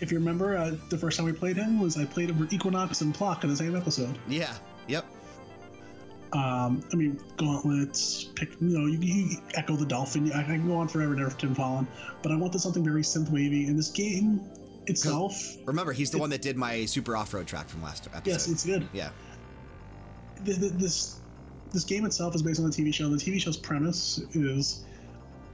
If you remember, uh, the first time we played him was I played him for Equinox and Plok in the same episode. yeah, yep. Um, I mean, Gauntlets, pick, you know, you, you Ecco the Dolphin. I, I can go on forever there for Tim Follin, but I wanted something very synth wavy. And this game itself, Remember, he's the one that did my super off-road track from last episode. yes, it's good. yeah. Th- th- This this game itself is based on the TV show. The TV show's premise is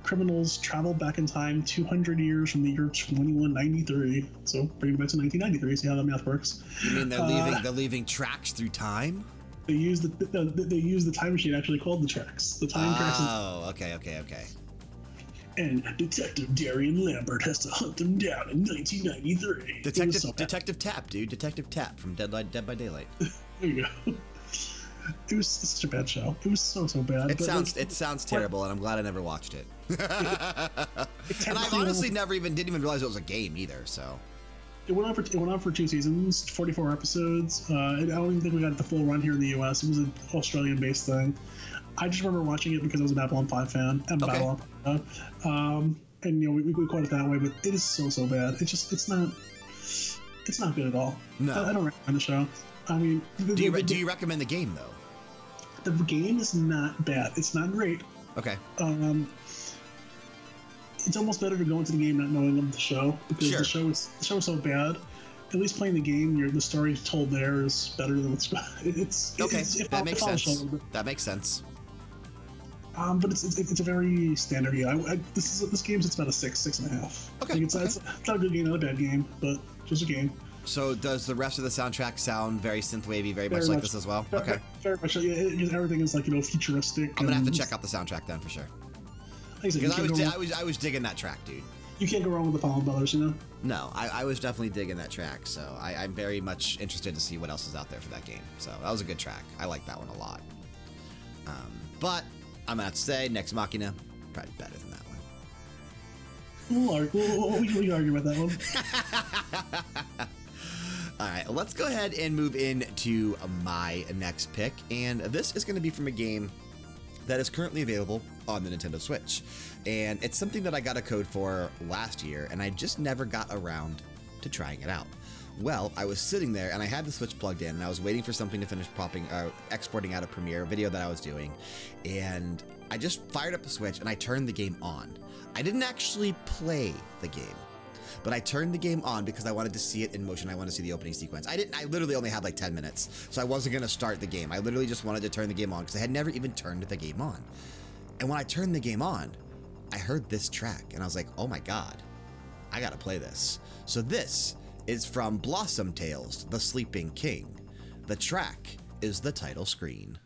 criminals travel back in time 200 years from the year 2193. So bring it back to 1993. See how that math works. You mean they're Uh, leaving they're leaving tracks through time? They use the, the, the they use the time machine actually called the tracks. The time tracks is Oh, okay, okay, okay. and Detective Darien Lambert has to hunt them down in 1993. Detective so. Detective Tapp, dude. Detective Tapp from Deadlight Dead by Daylight. There you go. it was such a bad show. It was so so bad. It sounds like, it sounds terrible, and I'm glad I never watched it. It And I technically honestly never even didn't even realize it was a game either. So It went on for it went on for two seasons, 44 episodes. Uh, and I don't even think we got the full run here in the U.S. It was an Australian-based thing. I just remember watching it because I was a Babylon 5 fan. I'm Okay. Babylon 5 um, and you know we, we caught it that way, but it is so so bad. It's just it's not it's not good at all. No. I, I don't recommend the show. I mean, the, do you the, re- do you recommend the game though? the game is not bad. It's not great. Okay, um, it's almost better to go into the game not knowing of the show because Sure. the show is the show is so bad. At least playing the game, your the story told there is better than what's. It's okay, It's, it that makes it follows the show a sense. That makes sense. Um, but it's, it's it's a very standard game. I, I, this is this game's it's about a six six and a half. Okay, Like it's, okay. it's not a good game, not a bad game, but just a game. So does the rest of the soundtrack sound very synthwavy, very, much like this as well? Very, Okay, very much. Yeah, it- everything is like you know futuristic. I'm gonna have to check out the soundtrack then for sure. Like I Because I was go di- wrong- I was I was digging that track, dude. you can't go wrong with the Follin Brothers, you know. No, I, I was definitely digging that track, so I, I'm very much interested to see what else is out there for that game. So that was a good track. I like that one a lot. Um, but I'm gonna say, Nex Machina, probably better than that one. We'll argue, we'll, we'll, we can argue about that one. All right, let's go ahead and move into my next pick. And this is going to be from a game that is currently available on the Nintendo Switch. And it's something that I got a code for last year, and I just never got around to trying it out. Well, I was sitting there and I had the Switch plugged in, and I was waiting for something to finish popping, uh, exporting out of Premiere, video that I was doing. And I just fired up the Switch and I turned the game on. I didn't actually play the game but I turned the game on because I wanted to see it in motion. I wanted to see the opening sequence. I didn't. I literally only had like 10 minutes, so I wasn't going to start the game. I literally just wanted to turn the game on because I had never even turned the game on. And when I turned the game on, I heard this track and I was like, oh my god, I got to play this. So this is from Blossom Tales, The Sleeping King. The track is the title screen.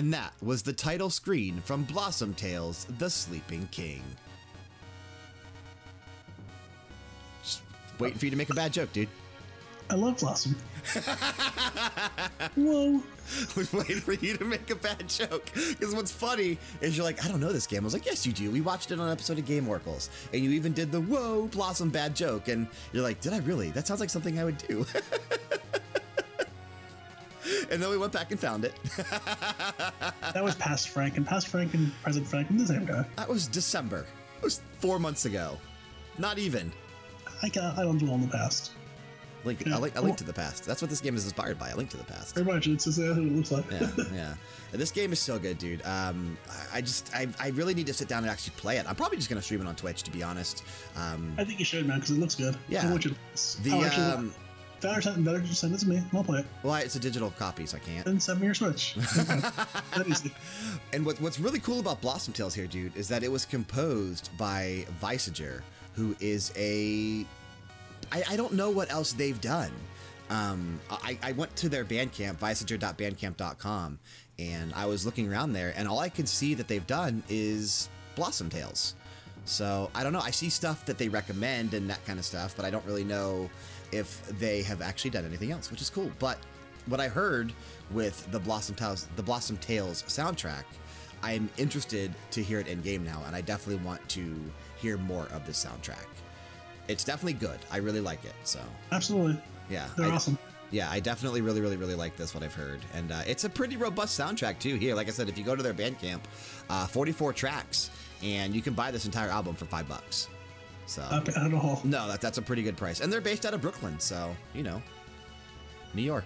And that was the title screen from Blossom Tales The Sleeping King. Just waiting for you to make a bad joke, dude. I love Blossom. Whoa. was waiting for you to make a bad joke. Because what's funny is you're like, I don't know this game. I was like, yes, you do. We watched it on an episode of Game Oracles. And you even did the whoa, Blossom bad joke. And you're like, did I really? That sounds like something I would do. and then we went back and found it. That was past Frank, and past Frank and present Frank, and the same guy. that was December. It was four months ago. Not even. I can I don't dwell in the past. Link, Yeah. a, link, a link to the past. That's what this game is inspired by. I link to the past. Very much. It's just what it looks like. yeah, yeah. This game is so good, dude. Um, I- I just, I, I really need to sit down and actually play it. I'm probably just gonna stream it on Twitch, to be honest. Um, I think you should, man, because it looks good. Yeah. I want you to- the, um, better, better just send it to me. I'll play it. well, it's a digital copy, so I can't. Then send me your Switch. That easy. And what, what's really cool about Blossom Tales here, dude, is that it was composed by Visager, who is a. I, I don't know what else they've done. Um, I, I went to their Bandcamp, visager.bandcamp.com, and I was looking around there, and all I could see that they've done is Blossom Tales. So I don't know. I see stuff that they recommend and that kind of stuff, but I don't really know if they have actually done anything else, which is cool. But what I heard with the Blossom Tales, the Blossom Tales soundtrack, I'm interested to hear it in game now, and I definitely want to hear more of this soundtrack. It's definitely good. I really like it. So Absolutely. yeah, They're I- awesome. Yeah, I definitely really, really, really like this. What I've heard, and uh, it's a pretty robust soundtrack too. Here, like I said, if you go to their Bandcamp, uh, 44 tracks, and you can buy this entire album for five bucks. So Not bad at all. no, that, that's a pretty good price, and they're based out of Brooklyn, so you know, New York,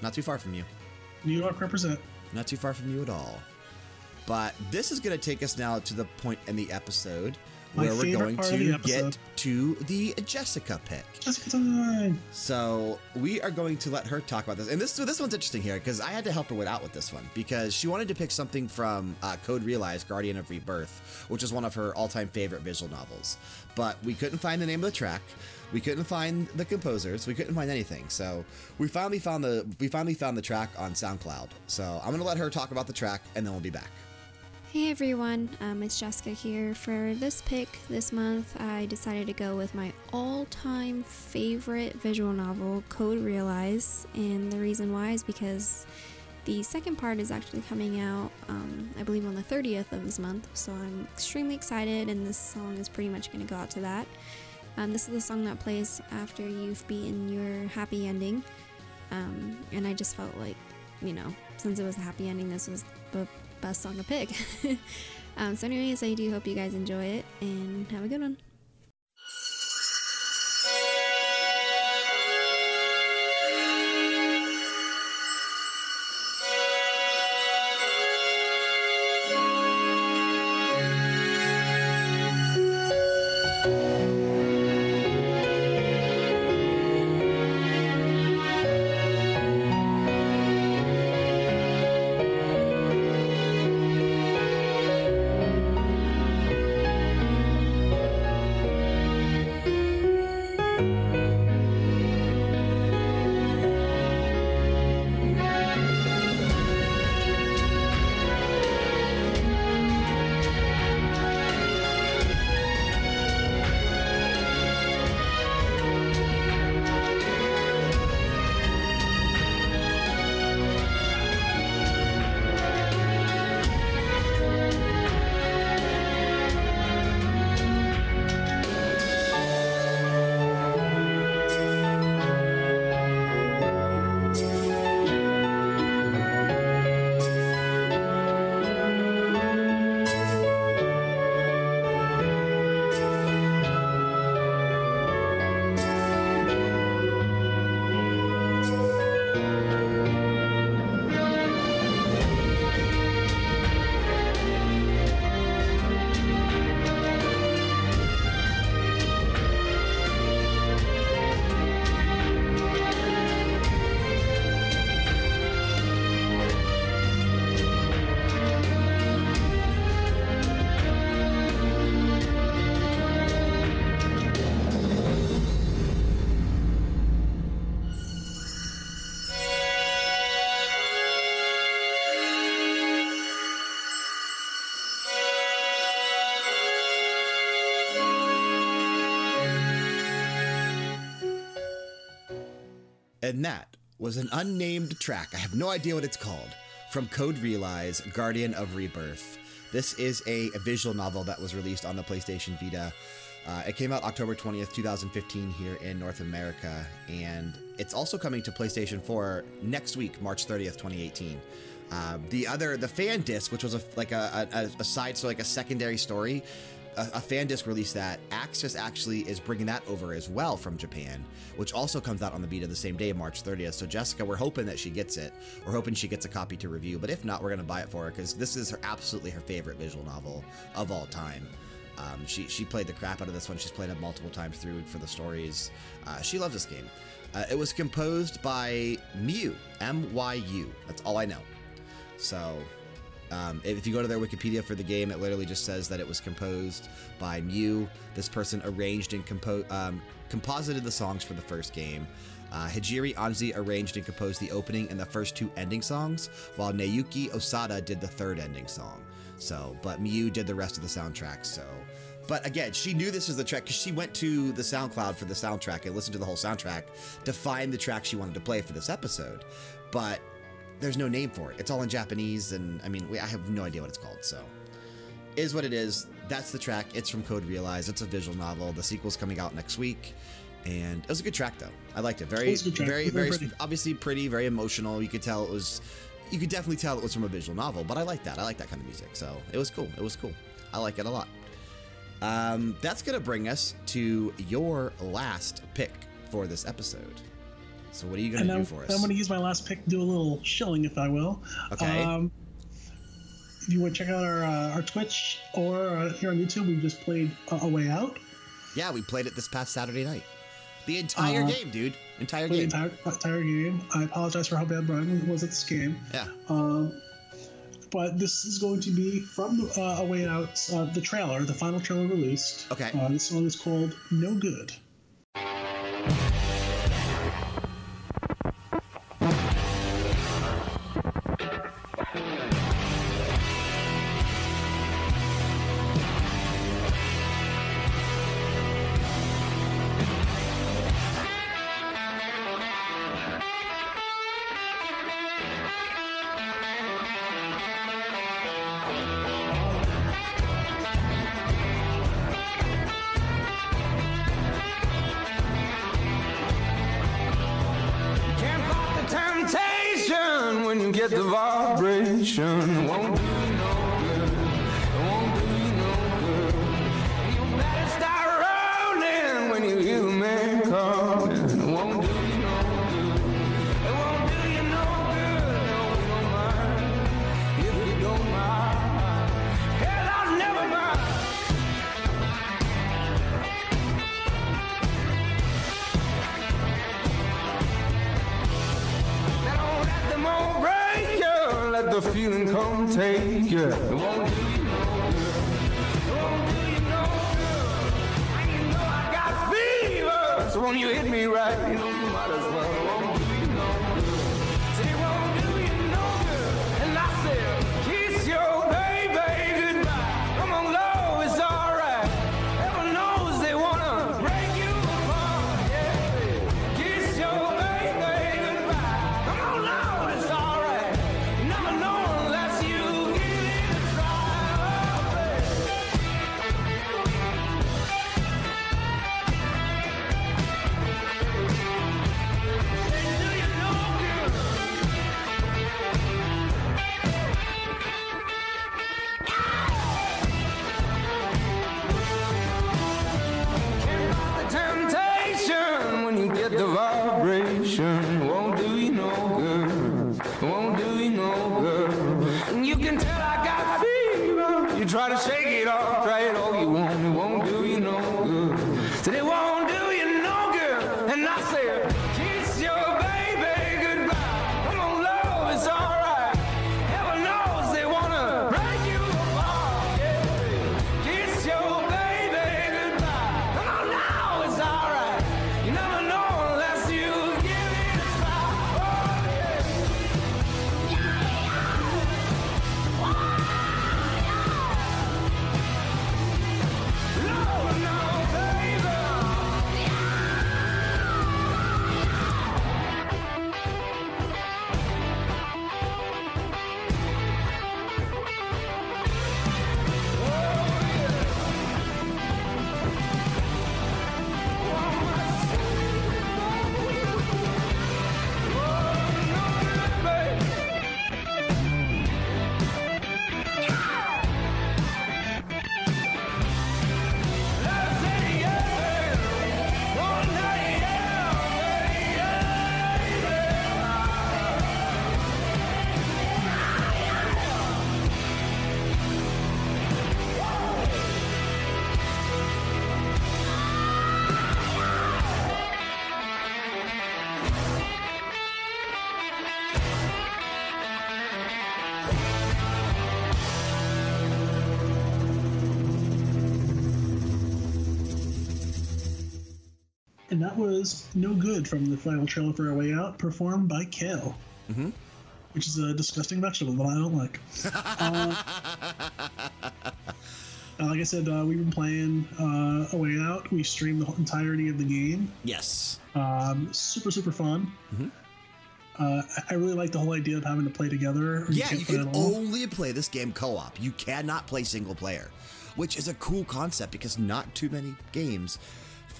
not too far from you. New York represent. Not too far from you at all. But this is going to take us now to the point in the episode where we're going part of the to get to the Jessica pick. Jessica time. So we are going to let her talk about this, and this this one's interesting here because I had to help her with out with this one because she wanted to pick something from uh, Code Realize, Guardian of Rebirth, which is one of her all-time favorite visual novels. But we couldn't find the name of the track, we couldn't find the composers, we couldn't find anything. So we finally found the we finally found the track on SoundCloud. So I'm gonna let her talk about the track, and then we'll be back. Hey everyone, um, it's Jessica here. For this pick this month, I decided to go with my all time favorite visual novel, Code Realize. And the reason why is because the second part is actually coming out, um, I believe, on the 30th of this month. So I'm extremely excited, and this song is pretty much going to go out to that. Um, this is the song that plays after you've beaten your happy ending. Um, and I just felt like, you know, since it was a happy ending, this was the best song to pick. um, so, anyways, I do hope you guys enjoy it and have a good one. That was an unnamed track. I have no idea what it's called. From Code Realize, Guardian of Rebirth. This is a, visual novel that was released on the PlayStation Vita. Uh, it came out October 20th, 2015, here in North America. And it's also coming to PlayStation 4 next week, March 30th, 2018. Uh, the other, the fan disc, which was a, like a, a, a side story, like a secondary story, a, a fan disc released that. Aksys actually is bringing that over as well from Japan, which also comes out on the Vita the same day, March 30th. So, Jessica, we're hoping that she gets it. We're hoping she gets a copy to review. But if not, we're going to buy it for her because this is her absolutely her favorite visual novel of all time. Um, she, she played the crap out of this one. She's played it multiple times through for the stories. Uh, she loves this game. Uh, it was composed by Myu, M Y U. That's all I know. So, um, if you go to their Wikipedia for the game, it literally just says that it was composed by Myu. This person arranged and compo- um, composited the songs for the first game. Uh, Hijiri Anze arranged and composed the opening and the first two ending songs, while Naoki Osada did the third ending song. So, but Myu did the rest of the soundtrack. So, but again, she knew this was the track because she went to the SoundCloud for the soundtrack and listened to the whole soundtrack to find the track she wanted to play for this episode. But there's no name for it. It's all in Japanese, and I mean, we, I have no idea what it's called. So, is what it is. That's the track. It's from Code Realize. It's a visual novel. The sequel's coming out next week, and it was a good track though. I liked it. Very, It was a good track. very, Very very, pretty. obviously pretty, very emotional. You could tell it was. You could definitely tell it was from a visual novel, but I like that. I like that kind of music. So it was cool. It was cool. I like it a lot. Um, that's going to bring us to your last pick for this episode. So, what are you going to do for us? I'm going to use my last pick to do a little shilling, if I will. Okay. Um, if you want to check out our uh, our Twitch or uh, here on YouTube, we just played uh, A Way Out. Yeah, we played it this past Saturday night. The entire Uh, game, dude. Entire game. the entire, entire game. I apologize for how bad Brian was at this game. yeah. Um, but this is going to be from the, uh, A Way Out, uh, the trailer, the final trailer released. Okay. Uh, this song is called No Good. Get the vibration. Won't take you. That was No Good from the final trailer for A Way Out, performed by Kale. Mm-hmm. Which is a disgusting vegetable that I don't like. uh, like I said, uh, we've been playing uh, A Way Out. We streamed the entirety of the game. Yes. Um, super, super fun. Uh, I- really like the whole idea of having to play together. Yeah, you can only play this game co op. You cannot play single player, which is a cool concept because not too many games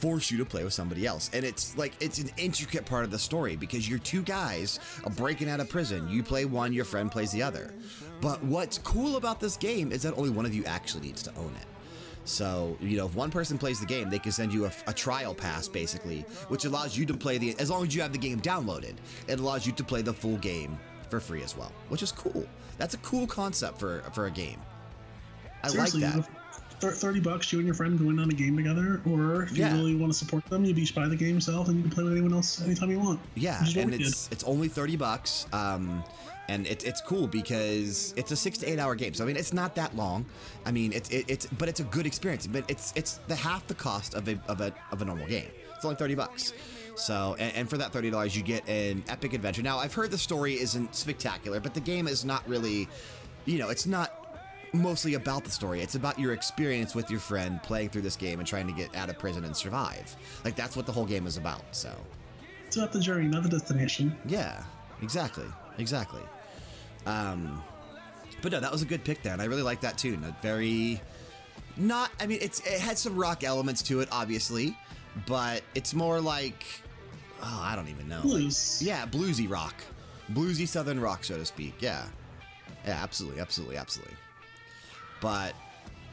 force you to play with somebody else. And it's like, it's an intricate part of the story because you're two guys are breaking out of prison. You play one, your friend plays the other. But what's cool about this game is that only one of you actually needs to own it. So, you know, if one person plays the game, they can send you a, a trial pass, basically, which allows you to play the, as long as you have the game downloaded, it allows you to play the full game for free as well, which is cool. That's a cool concept for, for a game. I Seriously, like that. Thir- Thirty bucks, you and your friend going on a game together, or if Yeah. you really want to support them, you each buy the game yourself, and you can play with anyone else anytime you want. Yeah, Which is what and did. it's it's only thirty bucks, um, and it's it's cool because it's a six to eight hour game. So I mean, it's not that long. I mean, it's it, it's but it's a good experience. But it's it's the half the cost of a of a of a normal game. It's only thirty bucks. So and, and for that thirty dollars, you get an epic adventure. Now I've heard the story isn't spectacular, but the game is not really, you know, it's not mostly about the story. It's about your experience with your friend playing through this game and trying to get out of prison and survive. Like that's what the whole game is about. So. It's about the journey, not the destination. Yeah, exactly, exactly. Um, but no, that was a good pick there, and I really like that tune. A very, not. I mean, it's it had some rock elements to it, obviously, but it's more like, oh, I don't even know. Like- Blues. yeah, bluesy rock, bluesy southern rock, so to speak. Yeah, yeah, absolutely, absolutely, absolutely. But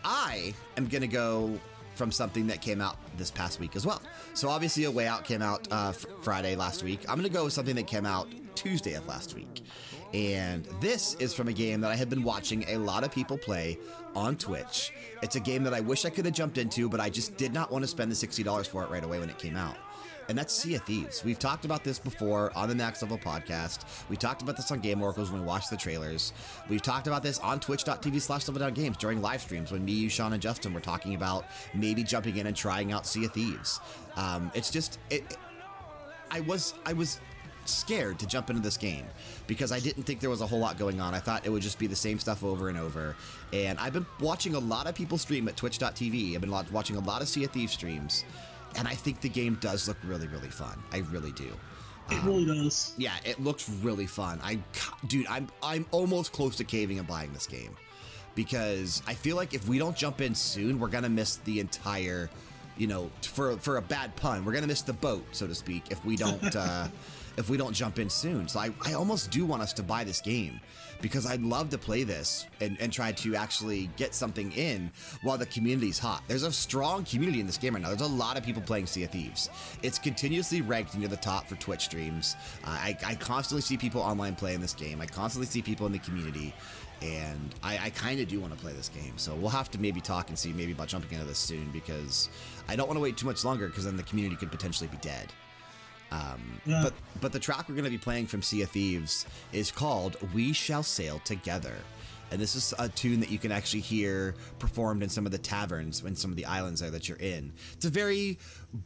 I am going to go from something that came out this past week as well. So obviously, A Way Out came out uh, Friday last week. I'm going to go with something that came out Tuesday of last week. And this is from a game that I have been watching a lot of people play on Twitch. It's a game that I wish I could have jumped into, but I just did not want to spend the $60 for it right away when it came out and that's Sea of Thieves. We've talked about this before on the Max Level podcast. We talked about this on Game Oracles when we watched the trailers. We've talked about this on twitch.tv slash level down games during live streams when me, you, Sean, and Justin were talking about maybe jumping in and trying out Sea of Thieves. Um, it's just, it, I was, I was scared to jump into this game because I didn't think there was a whole lot going on. I thought it would just be the same stuff over and over. And I've been watching a lot of people stream at twitch.tv. I've been watching a lot of Sea of Thieves streams. And I think the game does look really, really fun. I really do. It really does. Yeah, it looks really fun. I, dude, I'm I'm almost close to caving and buying this game because I feel like if we don't jump in soon, we're gonna miss the entire, you know, for for a bad pun, we're gonna miss the boat, so to speak, if we don't uh, if we don't jump in soon. So I I almost do want us to buy this game because I'd love to play this and, and try to actually get something in while the community's hot. There's a strong community in this game right now. There's a lot of people playing Sea of Thieves. It's continuously ranked near the top for Twitch streams. Uh, I, I constantly see people online playing this game. I constantly see people in the community. And I, I kind of do want to play this game. So we'll have to maybe talk and see maybe about jumping into this soon because I don't want to wait too much longer because then the community could potentially be dead. Um, Yeah. But but the track we're going to be playing from Sea of Thieves is called "We Shall Sail Together," and this is a tune that you can actually hear performed in some of the taverns in some of the islands there that you're in. It's a very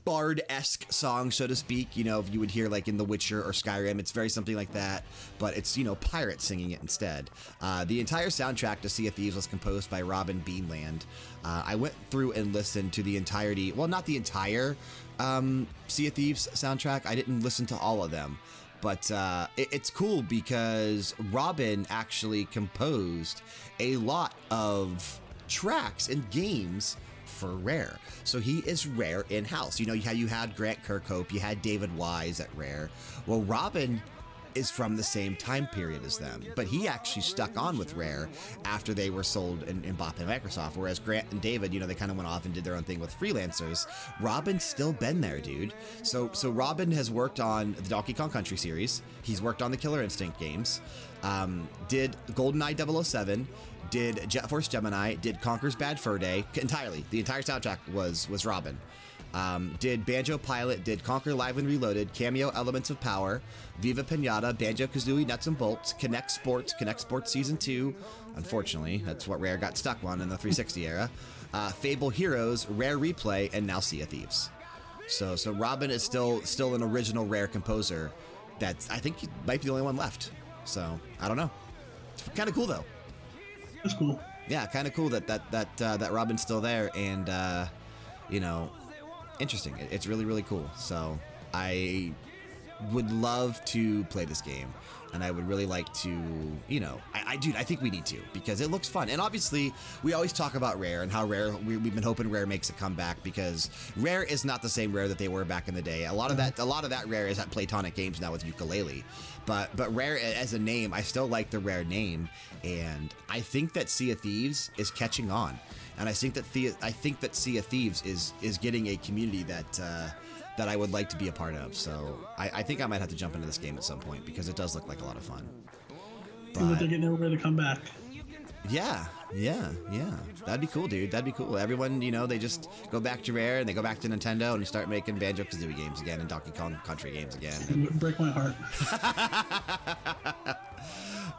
bard-esque song, so to speak. You know, if you would hear like in The Witcher or Skyrim, it's very something like that. But it's you know pirates singing it instead. Uh, the entire soundtrack to Sea of Thieves was composed by Robin Beanland. Uh, I went through and listened to the entirety. Well, not the entire um, Sea of Thieves soundtrack. I didn't listen to all of them, but uh, it, it's cool because Robin actually composed a lot of tracks and games for Rare. So he is Rare in house. You know how you had Grant Kirkhope, you had David Wise at Rare. Well, Robin is from the same time period as them, but he actually stuck on with Rare after they were sold and, and bought by Microsoft. Whereas Grant and David, you know, they kind of went off and did their own thing with freelancers. Robin's still been there, dude. So, so Robin has worked on the Donkey Kong Country series. He's worked on the Killer Instinct games. Um, did GoldenEye 007 did Jet Force Gemini, did Conker's Bad Fur Day entirely. The entire soundtrack was was Robin. Um, did Banjo Pilot, did Conker Live and Reloaded, Kameo Elements of Power, Viva Pinata, Banjo Kazooie Nuts and Bolts, Kinect Sports, Kinect Sports Season 2. Unfortunately, that's what Rare got stuck on in the 360 era. Uh, Fable Heroes, Rare Replay, and now Sea of Thieves. So, so Robin is still still an original Rare composer. That's I think he might be the only one left. So I don't know. It's kind of cool though That's cool. yeah, kind of cool that that that uh, that Robin's still there, and uh, you know, interesting. It's really really cool. So I would love to play this game. And I would really like to, you know, I, I dude, I think we need to because it looks fun. And obviously, we always talk about Rare and how Rare, we, we've been hoping Rare makes a comeback because Rare is not the same Rare that they were back in the day. A lot of mm-hmm. that, a lot of that Rare is at Playtonic Games now with Yooka-Laylee. But, but Rare as a name, I still like the Rare name. And I think that Sea of Thieves is catching on. And I think that the, I think that Sea of Thieves is, is getting a community that, uh, that I would like to be a part of. So I, I think I might have to jump into this game at some point because it does look like a lot of fun. But they're getting to come back. yeah, yeah, yeah. That'd be cool, dude. That'd be cool. Everyone, you know, they just go back to Rare and they go back to Nintendo and start making Banjo Kazooie games again and Donkey Kong Country games again. It would break my heart.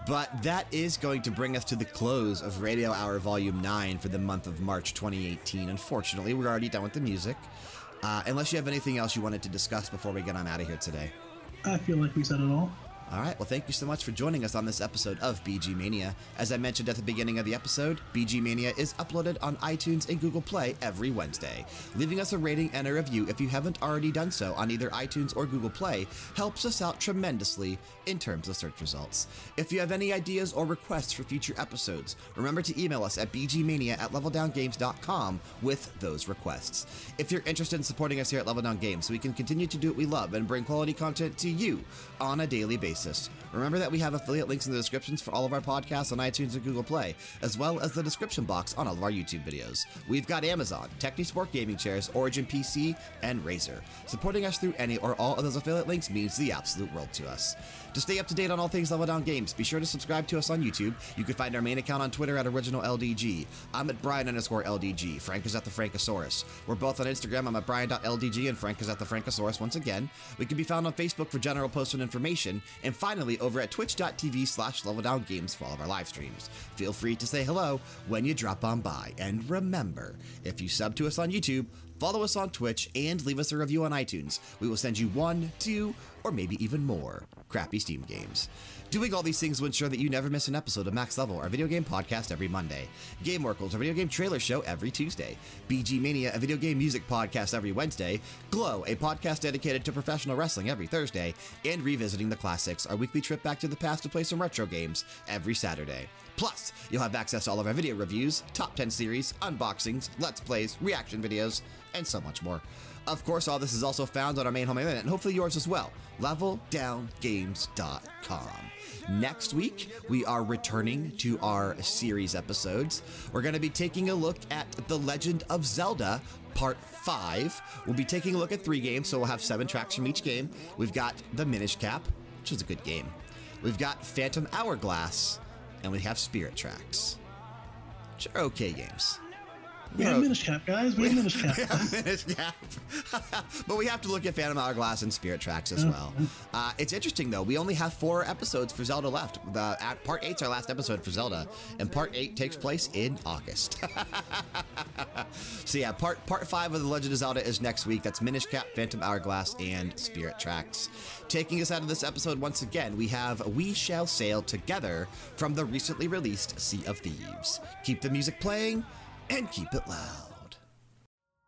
But that is going to bring us to the close of Radio Hour Volume 9 for the month of March 2018. Unfortunately, we're already done with the music. Uh, unless you have anything else you wanted to discuss before we get on out of here today. I feel like we said it all. All right. Well, thank you so much for joining us on this episode of BG Mania. As I mentioned at the beginning of the episode, BG Mania is uploaded on iTunes and Google Play every Wednesday. Leaving us a rating and a review if you haven't already done so on either iTunes or Google Play helps us out tremendously in terms of search results. If you have any ideas or requests for future episodes, remember to email us at bgmania at leveldowngames.com with those requests. If you're interested in supporting us here at Level Down Games so we can continue to do what we love and bring quality content to you on a daily basis, remember that we have affiliate links in the descriptions for all of our podcasts on iTunes and Google Play, as well as the description box on all of our YouTube videos. We've got Amazon, Technisport Gaming Chairs, Origin PC, and Razer. Supporting us through any or all of those affiliate links means the absolute world to us. To stay up to date on all things Level Down Games, be sure to subscribe to us on YouTube. You can find our main account on Twitter at OriginalLDG. I'm at Brian underscore LDG. Frank is at the Frankosaurus. We're both on Instagram. I'm at Brian.LDG and Frank is at the Frankosaurus once again. We can be found on Facebook for general posts and information. And finally, over at twitch.tv slash Level Down Games for all of our live streams. Feel free to say hello when you drop on by. And remember, if you sub to us on YouTube, follow us on Twitch, and leave us a review on iTunes. We will send you one, two, or maybe even more crappy Steam games. Doing all these things will ensure that you never miss an episode of Max Level, our video game podcast every Monday. Game Oracles, our video game trailer show every Tuesday. BG Mania, a video game music podcast every Wednesday. Glow, a podcast dedicated to professional wrestling every Thursday. And Revisiting the Classics, our weekly trip back to the past to play some retro games every Saturday. Plus, you'll have access to all of our video reviews, top 10 series, unboxings, let's plays, reaction videos, and so much more. Of course, all this is also found on our main home internet and hopefully yours as well, leveldowngames.com. Next week, we are returning to our series episodes. We're going to be taking a look at The Legend of Zelda Part 5. We'll be taking a look at three games, so we'll have seven tracks from each game. We've got The Minish Cap, which is a good game. We've got Phantom Hourglass, and we have Spirit Tracks, which are okay games. We have Minish Cap, guys. We have Minish Cap. Minish Cap. but we have to look at Phantom Hourglass and Spirit Tracks as well. Uh, it's interesting, though. We only have four episodes for Zelda left. The, at part eight's our last episode for Zelda, and part eight takes place in August. so, yeah, part, part five of The Legend of Zelda is next week. That's Minish Cap, Phantom Hourglass, and Spirit Tracks. Taking us out of this episode once again, we have We Shall Sail Together from the recently released Sea of Thieves. Keep the music playing and keep it loud.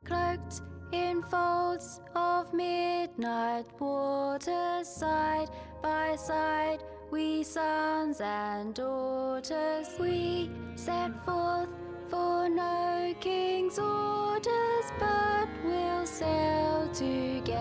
cloaked in folds of midnight waters, side by side, we sons and daughters, we set forth for no king's orders, but we'll sail together.